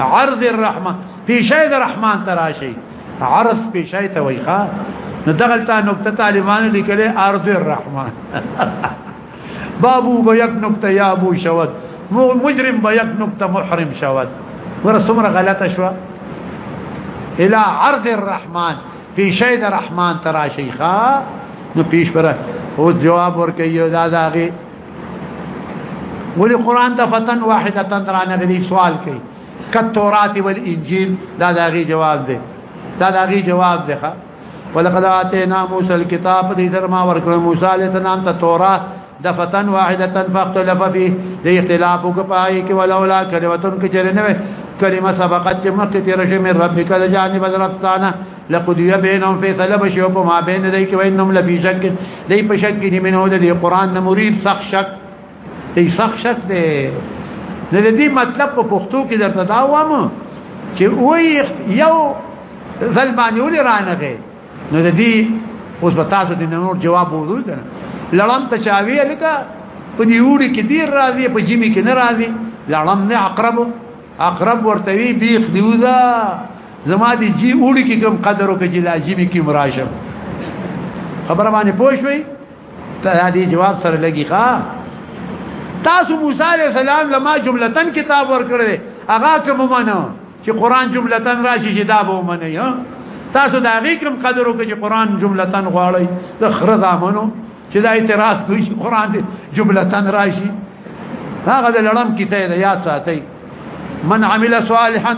عرض الرحمن پیشای د رحمان تراشی عرض پیشای ته وای ښا نو دغه تا نقطه طالبان لیکلې عرض الرحمن بابو به یک نقطه یا ابو شود مجرم به یک نقطه محرم شود ور سمره غلطه شو الى عرض الرحمن پیشای د رحمان تراشی ښا نو پیش پر او جواب ورکړي دا داغه ولی قران ته فتن واحده تندرا نغلی سوال کوي کتورات ول انجیل دا داغي جواب دی دا داغي جواب دی ښا ولقد اتینا موسی الكتاب دې سره ما ورکړ موسی علیه السلام ته تورات د فتن واحده فاختلف فيه د اختلاف کو پای کې ولولا کلمتون کې چرنه کلمه سبقت چې مخکې تیر شي من ربک لجانب درفتانه لقدیه بینهم فی طلب شو په ما بین دای کې وینم لبی شک دای په شک کې منه د قران نه مرید سخت شک دای سخت شک دی د دې مطلب په پښتو کې درته دا وام چې وای یو ظلمانی ولې رانغه نو د دې اوس به تاسو د نور جواب وګورئ کنه لړم ته چاوی لکه په دې وړي کې ډیر راځي په جمی کې نه راځي لړم نه عقرب اقرب ورته وی بیخ دیوزا زما دی جی اوړي کې کوم قدر او کې جلاجی به کې مراشم خبره باندې پوښوي ته دې جواب سره لګي ښا تاسو موسی عليه السلام لما جملتن کتاب ورکړل هغه کوم منو چې قران جملتن راشي چې دا به ومني تاسو دا غي کوم قدر وکړي چې قران جملتن غواړي د خره ځامنو چې دا اعتراض کوي چې قران دې جملتن راشي هغه د لړم کیته ده یاد ساتي من عمل صالحا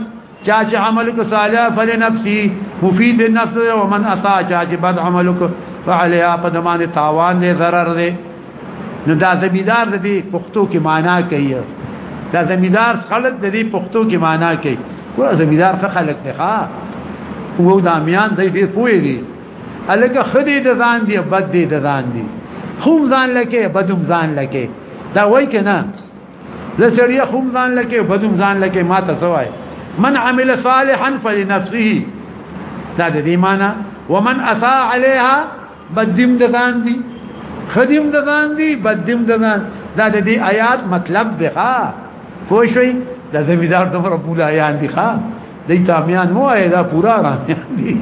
چا چې عمل کو صالح فلنفسي مفید النفس او من اساء چا چې بد عمل کو فعلها قدمان تاوان دې ضرر دې نو دا زمیدار دې پښتو کې معنا کوي دا زمیدار خلق دې پښتو کې معنا کوي ګور زمیدار خلق ته ښا وو دا میان دې ډېر پوي دي الکه خدي د ځان دی بد دی د ځان دی خوم ځان لکه بدوم ځان لکه دا وای کنه لسړی خوم ځان لکه بدوم ځان لکه ما ته سوای من عمل صالحا فلنفسه دا د دې معنی ومن اساء عليها بدیم د ځان دی خدیم د ځان دی بدیم د ځان دا د دې آیات مطلب دی ښا پوه شئ د زمیدار دومره بوله یان دی ښا دی تامیان مو اې دا پورا رامیان دی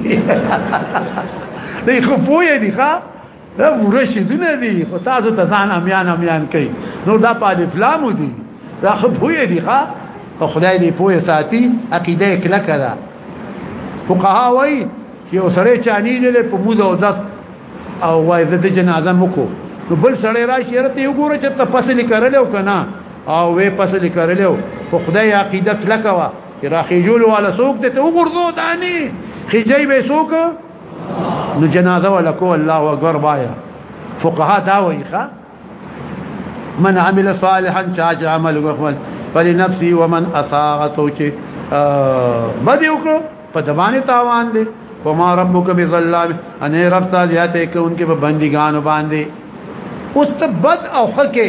دی خو پوهې دی ښا دا مرشدونه دي خو تاسو ته ځان امیان امیان کوي نو دا په الف لام دي دا خو پوهې دی ښا او خدای دې پوهې ساتي عقیده کله کړه فقها وایي چې اوسړې چانی دې په موږ او داس او وای د جنازه مکو نو بل سړی راشي رته یو ګوره چې تاسو پسې لیکرل او کنه او وې پسې لیکرل او خدای عقیده کله کوا را خجول والا سوق ته تو غرزو دانی خجی به سوق نو جنازه ولا کو الله اکبر بایا فقها دا ویخه من عمل صالحا چاچ عمل وکړ فلنفسي ومن اساءته چې بده وکړو په دمانه تاوان دي وما ربك بظلام ان رب ته ذاته کې انکه په بندګانو باندې اوس ته بد او حکه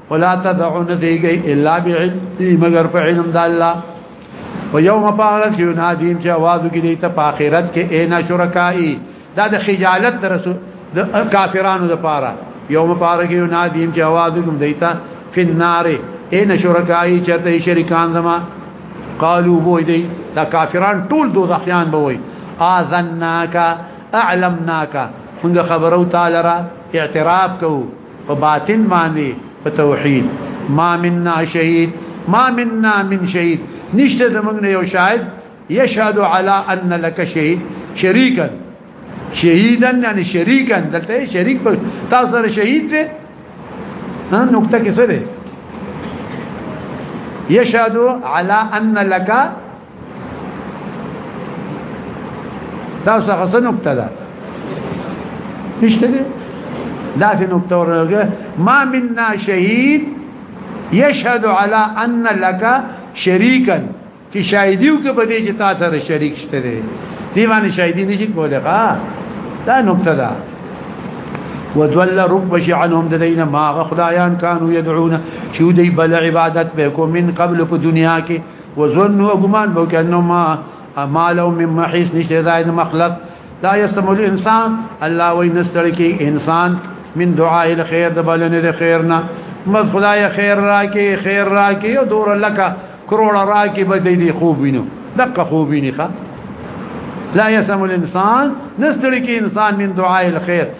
ولا تدعون دیږي الا بعلم مگر په علم د الله و یوم پاغت ینادیم چې आवाज کې دی ته په آخرت کې اینا شرکای دا د خجالت در رسول د کافرانو د پاره یوم پاره کې ینادیم چې आवाज کوم دی ته فی النار اینا شرکای چرته شریکان زما قالو بو دی دا کافران ټول دوزخیان بوي اذناک اعلمناک موږ خبرو تعالی را اعتراف کوو په باطن باندې په توحید ما منا شهید ما منا من شهید نشته زمنګ نه یو شاهد یشهد علی ان لك شهید شریکا شهیدا یعنی شریکا دلته شریک په تاسو سره شهید دی نه نقطه کې څه دی یشهد علی ان لك تاسو هغه څه نقطه ده نشته ده دا څه نقطه ورغه ما منا شهید یشهد علی ان لك شریکا چې شاهدیو کې بده چې تا سره شریک شته دي دی باندې شاهدی نشي کوله ښا دا نقطه ده وذل ربش عنهم ددینا ما خدایان كانوا يدعون شو دی بل عبادت به کو من قبل په دنیا کې وظنوا غمان بو کنه ما مال او من محیس نشته دا د مخلص لا يسمو الانسان الله وي نستړي کی انسان من دعاء الخير د بلنه د خیرنا مز خدای خیر راکی خیر راکی او دور لکه کروڑ راکی بدی دی خوب وینو دقه خوب ویني ښا لا يسمو الانسان نستړي کی انسان من دعاء الخير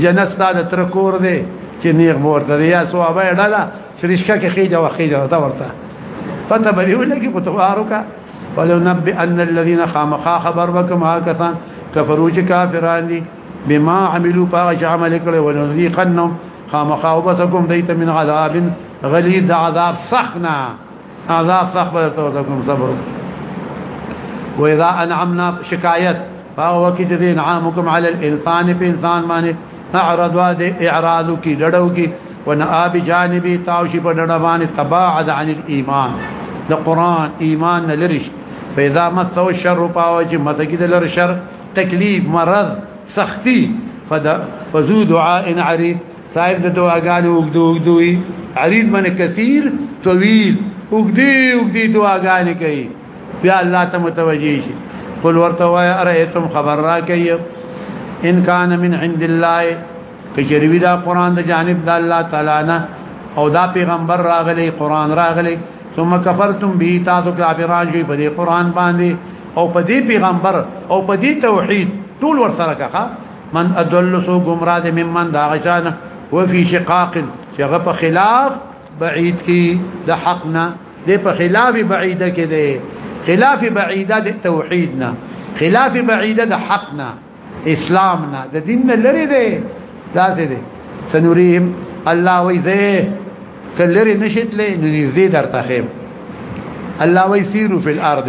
جنت ستاده تر کور دی چې نیغ مور ته یا سو ابا ډاله شریشکا کې خېجه وخېجه ورته ورته پته به یو لګي په توارو کا ولو نبئ ان الذين خامخا خبر وکم ها کسان کفرو چې کافران دي بما عملوا باج عمل کړي ولذيقنهم خامخا وبسكم ديت من عذاب غليظ عذاب صحنا عذاب سخت به درته وکړم صبر واذا انعمنا شکایت فهو وقت چې انعامکم علی الانسان په انسان باندې اعرض واد اعراض کی ډډو کی ونا بجانبی تاوشی په ډډه باندې تباعد عن الايمان د قران ایمان نه لریش پیدا مسو شر پاو چې مسکی د لر شر تکلیف مرض سختی فذو دعاء عريض صاحب د دعاګانو وګدو وګدوي عريض من کثیر طويل وګدي وګدي دعاګانې کوي بیا الله ته متوجي شي قل ورته وای ارئتم خبر را کوي ان کان من عند الله کجروی دا قران د جانب د الله تعالی نه او دا پیغمبر راغلی قران راغلی ثم کفرتم به تاسو کافران شي په قران باندې او په پیغمبر او په توحید ټول ور سره کخه من ادل سو گمراه دي ممن دا غشان وفي شقاق چې هغه په خلاف بعید کی د حق نه دی په خلاف بعیده کې دی خلاف بعیده د توحید نه خلاف بعیده د حق نه اسلام نه د دین نه لري دی تاسو دی سنوریم الله وی زه کلری نشیت لې نږدې درته خیم الله وی سیرو فی الارض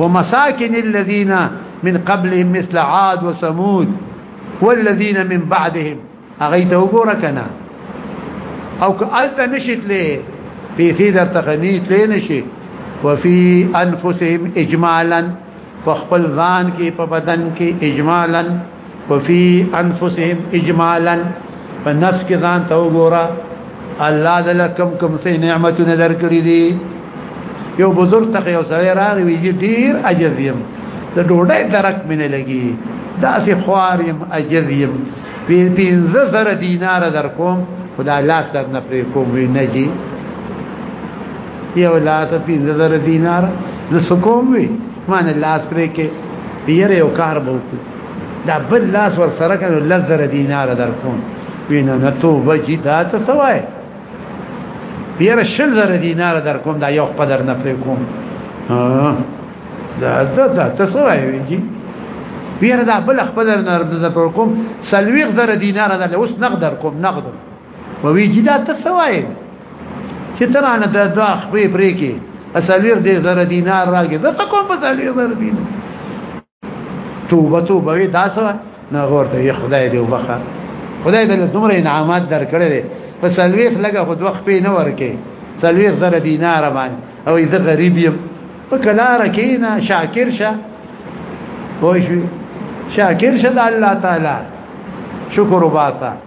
ومساكن الذين من قبلهم مثل عاد وثمود والذين من بعدهم اغيته وبركنا او قلت نشت ليه في في در تقنيت له نشي وفي انفسهم اجمالا وخبل ځان كي په بدن کې اجمالا وفي انفسهم اجمالا فنفس کې ځان ته وګوره الله دل کم کم سي نعمتونه درکړي دي یو بزرگ تک یو سره راغی وی ډیر عجز یم د ډوډۍ درک مینه لګي دا سي خوار یم عجز یم پینځه زره دینار در کوم خدا لاس در نه پرې کوم وی نه جی یو لاس پینځه زره دینار ز سکوم وی مان لاس پرې کې پیره یو کار به وکړو دا بل لاس ور سره کنو لزر دینار در کوم وینا نه توبه چې دا ته سوای پیره شل زر دینار در کوم دا یو قدر نه پرې کوم دا دا دا ته سوای ویږي پیره دا بل خپل نه در کوم سلويغ زر دینار دا اوس نقدر کوم نقدر وی چې دا ته سوای چې ترانه د دوا خپې پرې کې اسالیر دې زر دینار راګه د څه کوم په اسالیر زر دینار توبه توبه وی دا سوای نه ورته یې خدای دې وبخه خدای دې دومره انعامات درکړې دې په سلويخ لګه خود وخت پې نه ورکې سلويخ زر دینار باندې او زه غریب یم په کلار کې نه شاکر شه وای شو شاکر شه د الله تعالی شکر وباسه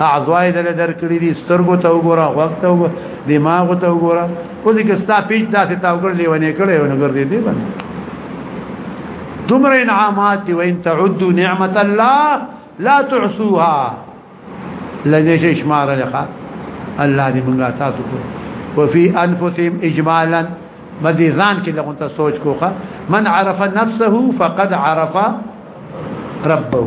اعضای دل در کړی دي سترګو ته وګوره وخت ته وګوره دماغ ته وګوره خو ځکه ستا پیچ داسې تا وګړ لیونه کړي ونه ګرځي دی باندې دومره انعامات دی وان تعدوا نعمت الله لا تعصوها لدې شمار لخوا الله دې مونږه تاسو کو وفي انفسهم اجمالا بدی ځان کې لغون ته سوچ کوخه من عرف نفسه فقد عرف ربه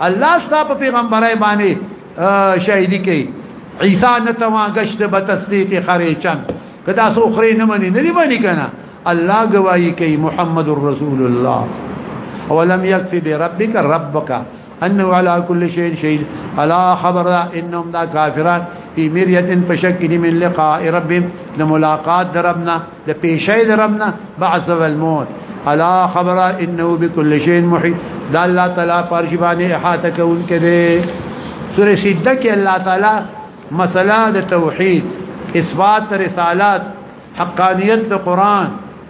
الله ستا په پیغمبرای باندې شهیدی کوي عیسی نتوا گشت به تصدیق خریچن کدا سو خری نه منی نه منی کنه الله گواہی کوي محمد رسول الله اولم یکفی بربک ربک انه على كل شيء شهيد الا خبر انهم دا كافران في مريه فشك من لقاء ربهم لملاقات دربنا د پیشې د ربنا بعث والموت الا خبر انه بكل شيء محيط دا الله تعالی فرش باندې احاطه کوونکې ده سورې سجده کې الله تعالی مسله د توحید اثبات رسالات حقانیت د قران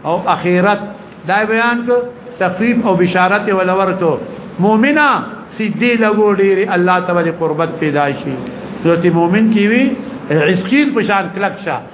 او اخرت دا بیان کو تخفیف او بشارت ولور کو مؤمنا سیدی لګو ډیر الله تعالی قربت پیدا شي سورته مؤمن کی وی عسقیل پشان کلک شه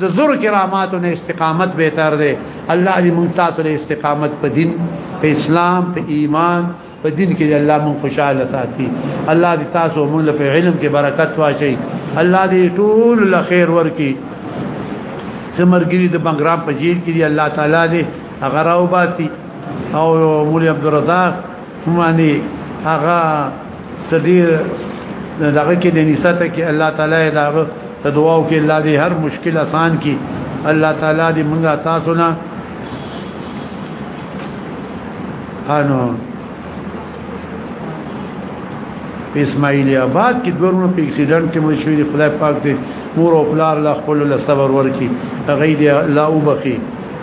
د زور کرامات نه استقامت به تر دې الله دې مونږ تاسو له استقامت په دین په اسلام په ایمان په دین کې الله مونږ خوشاله ساتي الله دې تاسو مونږ په علم کې برکت واچي الله دې ټول له خیر ورکي سمرګری د بنگرام په جیل کې دی الله تعالی دې هغه راو باسي او مولوی عبدالرزاق معنی هغه سدیر دغه کې د نساته کې الله تعالی دا ته دعا وکړي الله دې هر مشکل آسان کړي الله تعالی دې موږ تاسو نه انو په اسماعیل آباد کې دورونه په اکسیډنټ کې مړ شوی دی خدای پاک دې مور او پلار له خپل له صبر ورکي هغه دې الله وبخي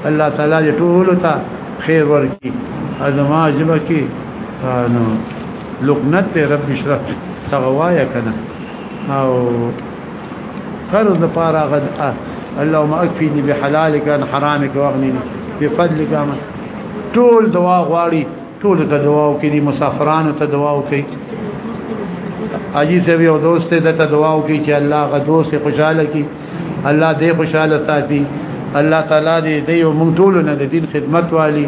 الله تعالی دې ټول ته خیر ورکړي ازما جبا کې نو لقنت ته رب اشرح تغوایا کنه او قرض لپاره غد اللهم اكفني بحلالك عن حرامك واغنني بفضلك عن ټول دوا غواړي ټول ته دوا وکړي مسافرانو ته دوا وکړي اجي سه یو دوست ته دوا وکړي چې الله غ دوست خوشاله کړي الله دې خوشاله ساتي الله تعالی دې دې یو مونږ ټول نه د دین خدمت والی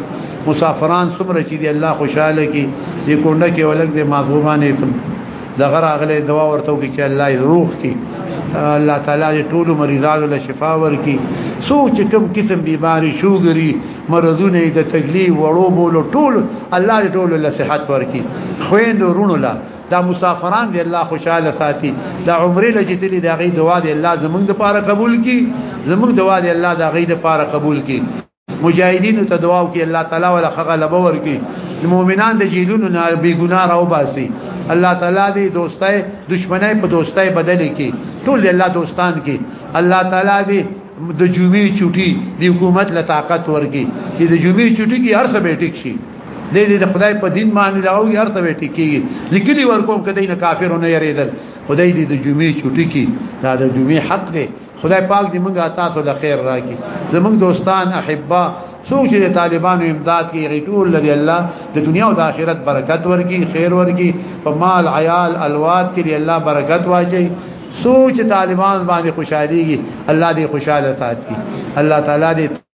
مسافران څومره چې دې الله خوشاله کی دې کونډه کې ولګ دې مظلومانې سم دغه راغله دوا ورته وکړي چې الله یې روح کی الله تعالی دې ټول مریضانو له شفا ورکي سوچ کم قسم بیماری شوګری مرزونه د تکلیف وړو بولو ټول الله دې ټول له صحت ورکي خويند ورونو لا دا مسافران دی الله خوشاله ساتي دا عمره لجتلی دا غي دعا دی الله زمونږ د پاره قبول کی زمونږ دعا دی الله دا غي د پاره قبول کی مجاهدین ته دعا وکي الله تعالی ولا خغلبه ورکي مؤمنان د جیلونو نه بی ګناه راو باسي الله تعالی دی دوستای دشمنای په دوستای بدل کی ټول الله دوستان کی الله تعالی دی د جمعې چټي د حکومت له طاقت ورګي د جمعې چټي کې هر څه به ټیک شي دې دې خدای په دین باندې دا او یار ته وټی کیږي لیکلی ورکوم کدی نه کافر نه یریدل خدای دې د جمعې چټی کی دا د جمعې حق دی خدای پاک دې موږ تاسو له خیر راکړي زموږ دوستان احبا څوک چې طالبانو امداد کوي غټول لري الله د دنیا او د آخرت برکت ورکي خیر ورکي په مال عیال الواد کې دی الله برکت واچي سوچ طالبان باندې خوشاليږي الله دې خوشاله ساتي الله تعالی دې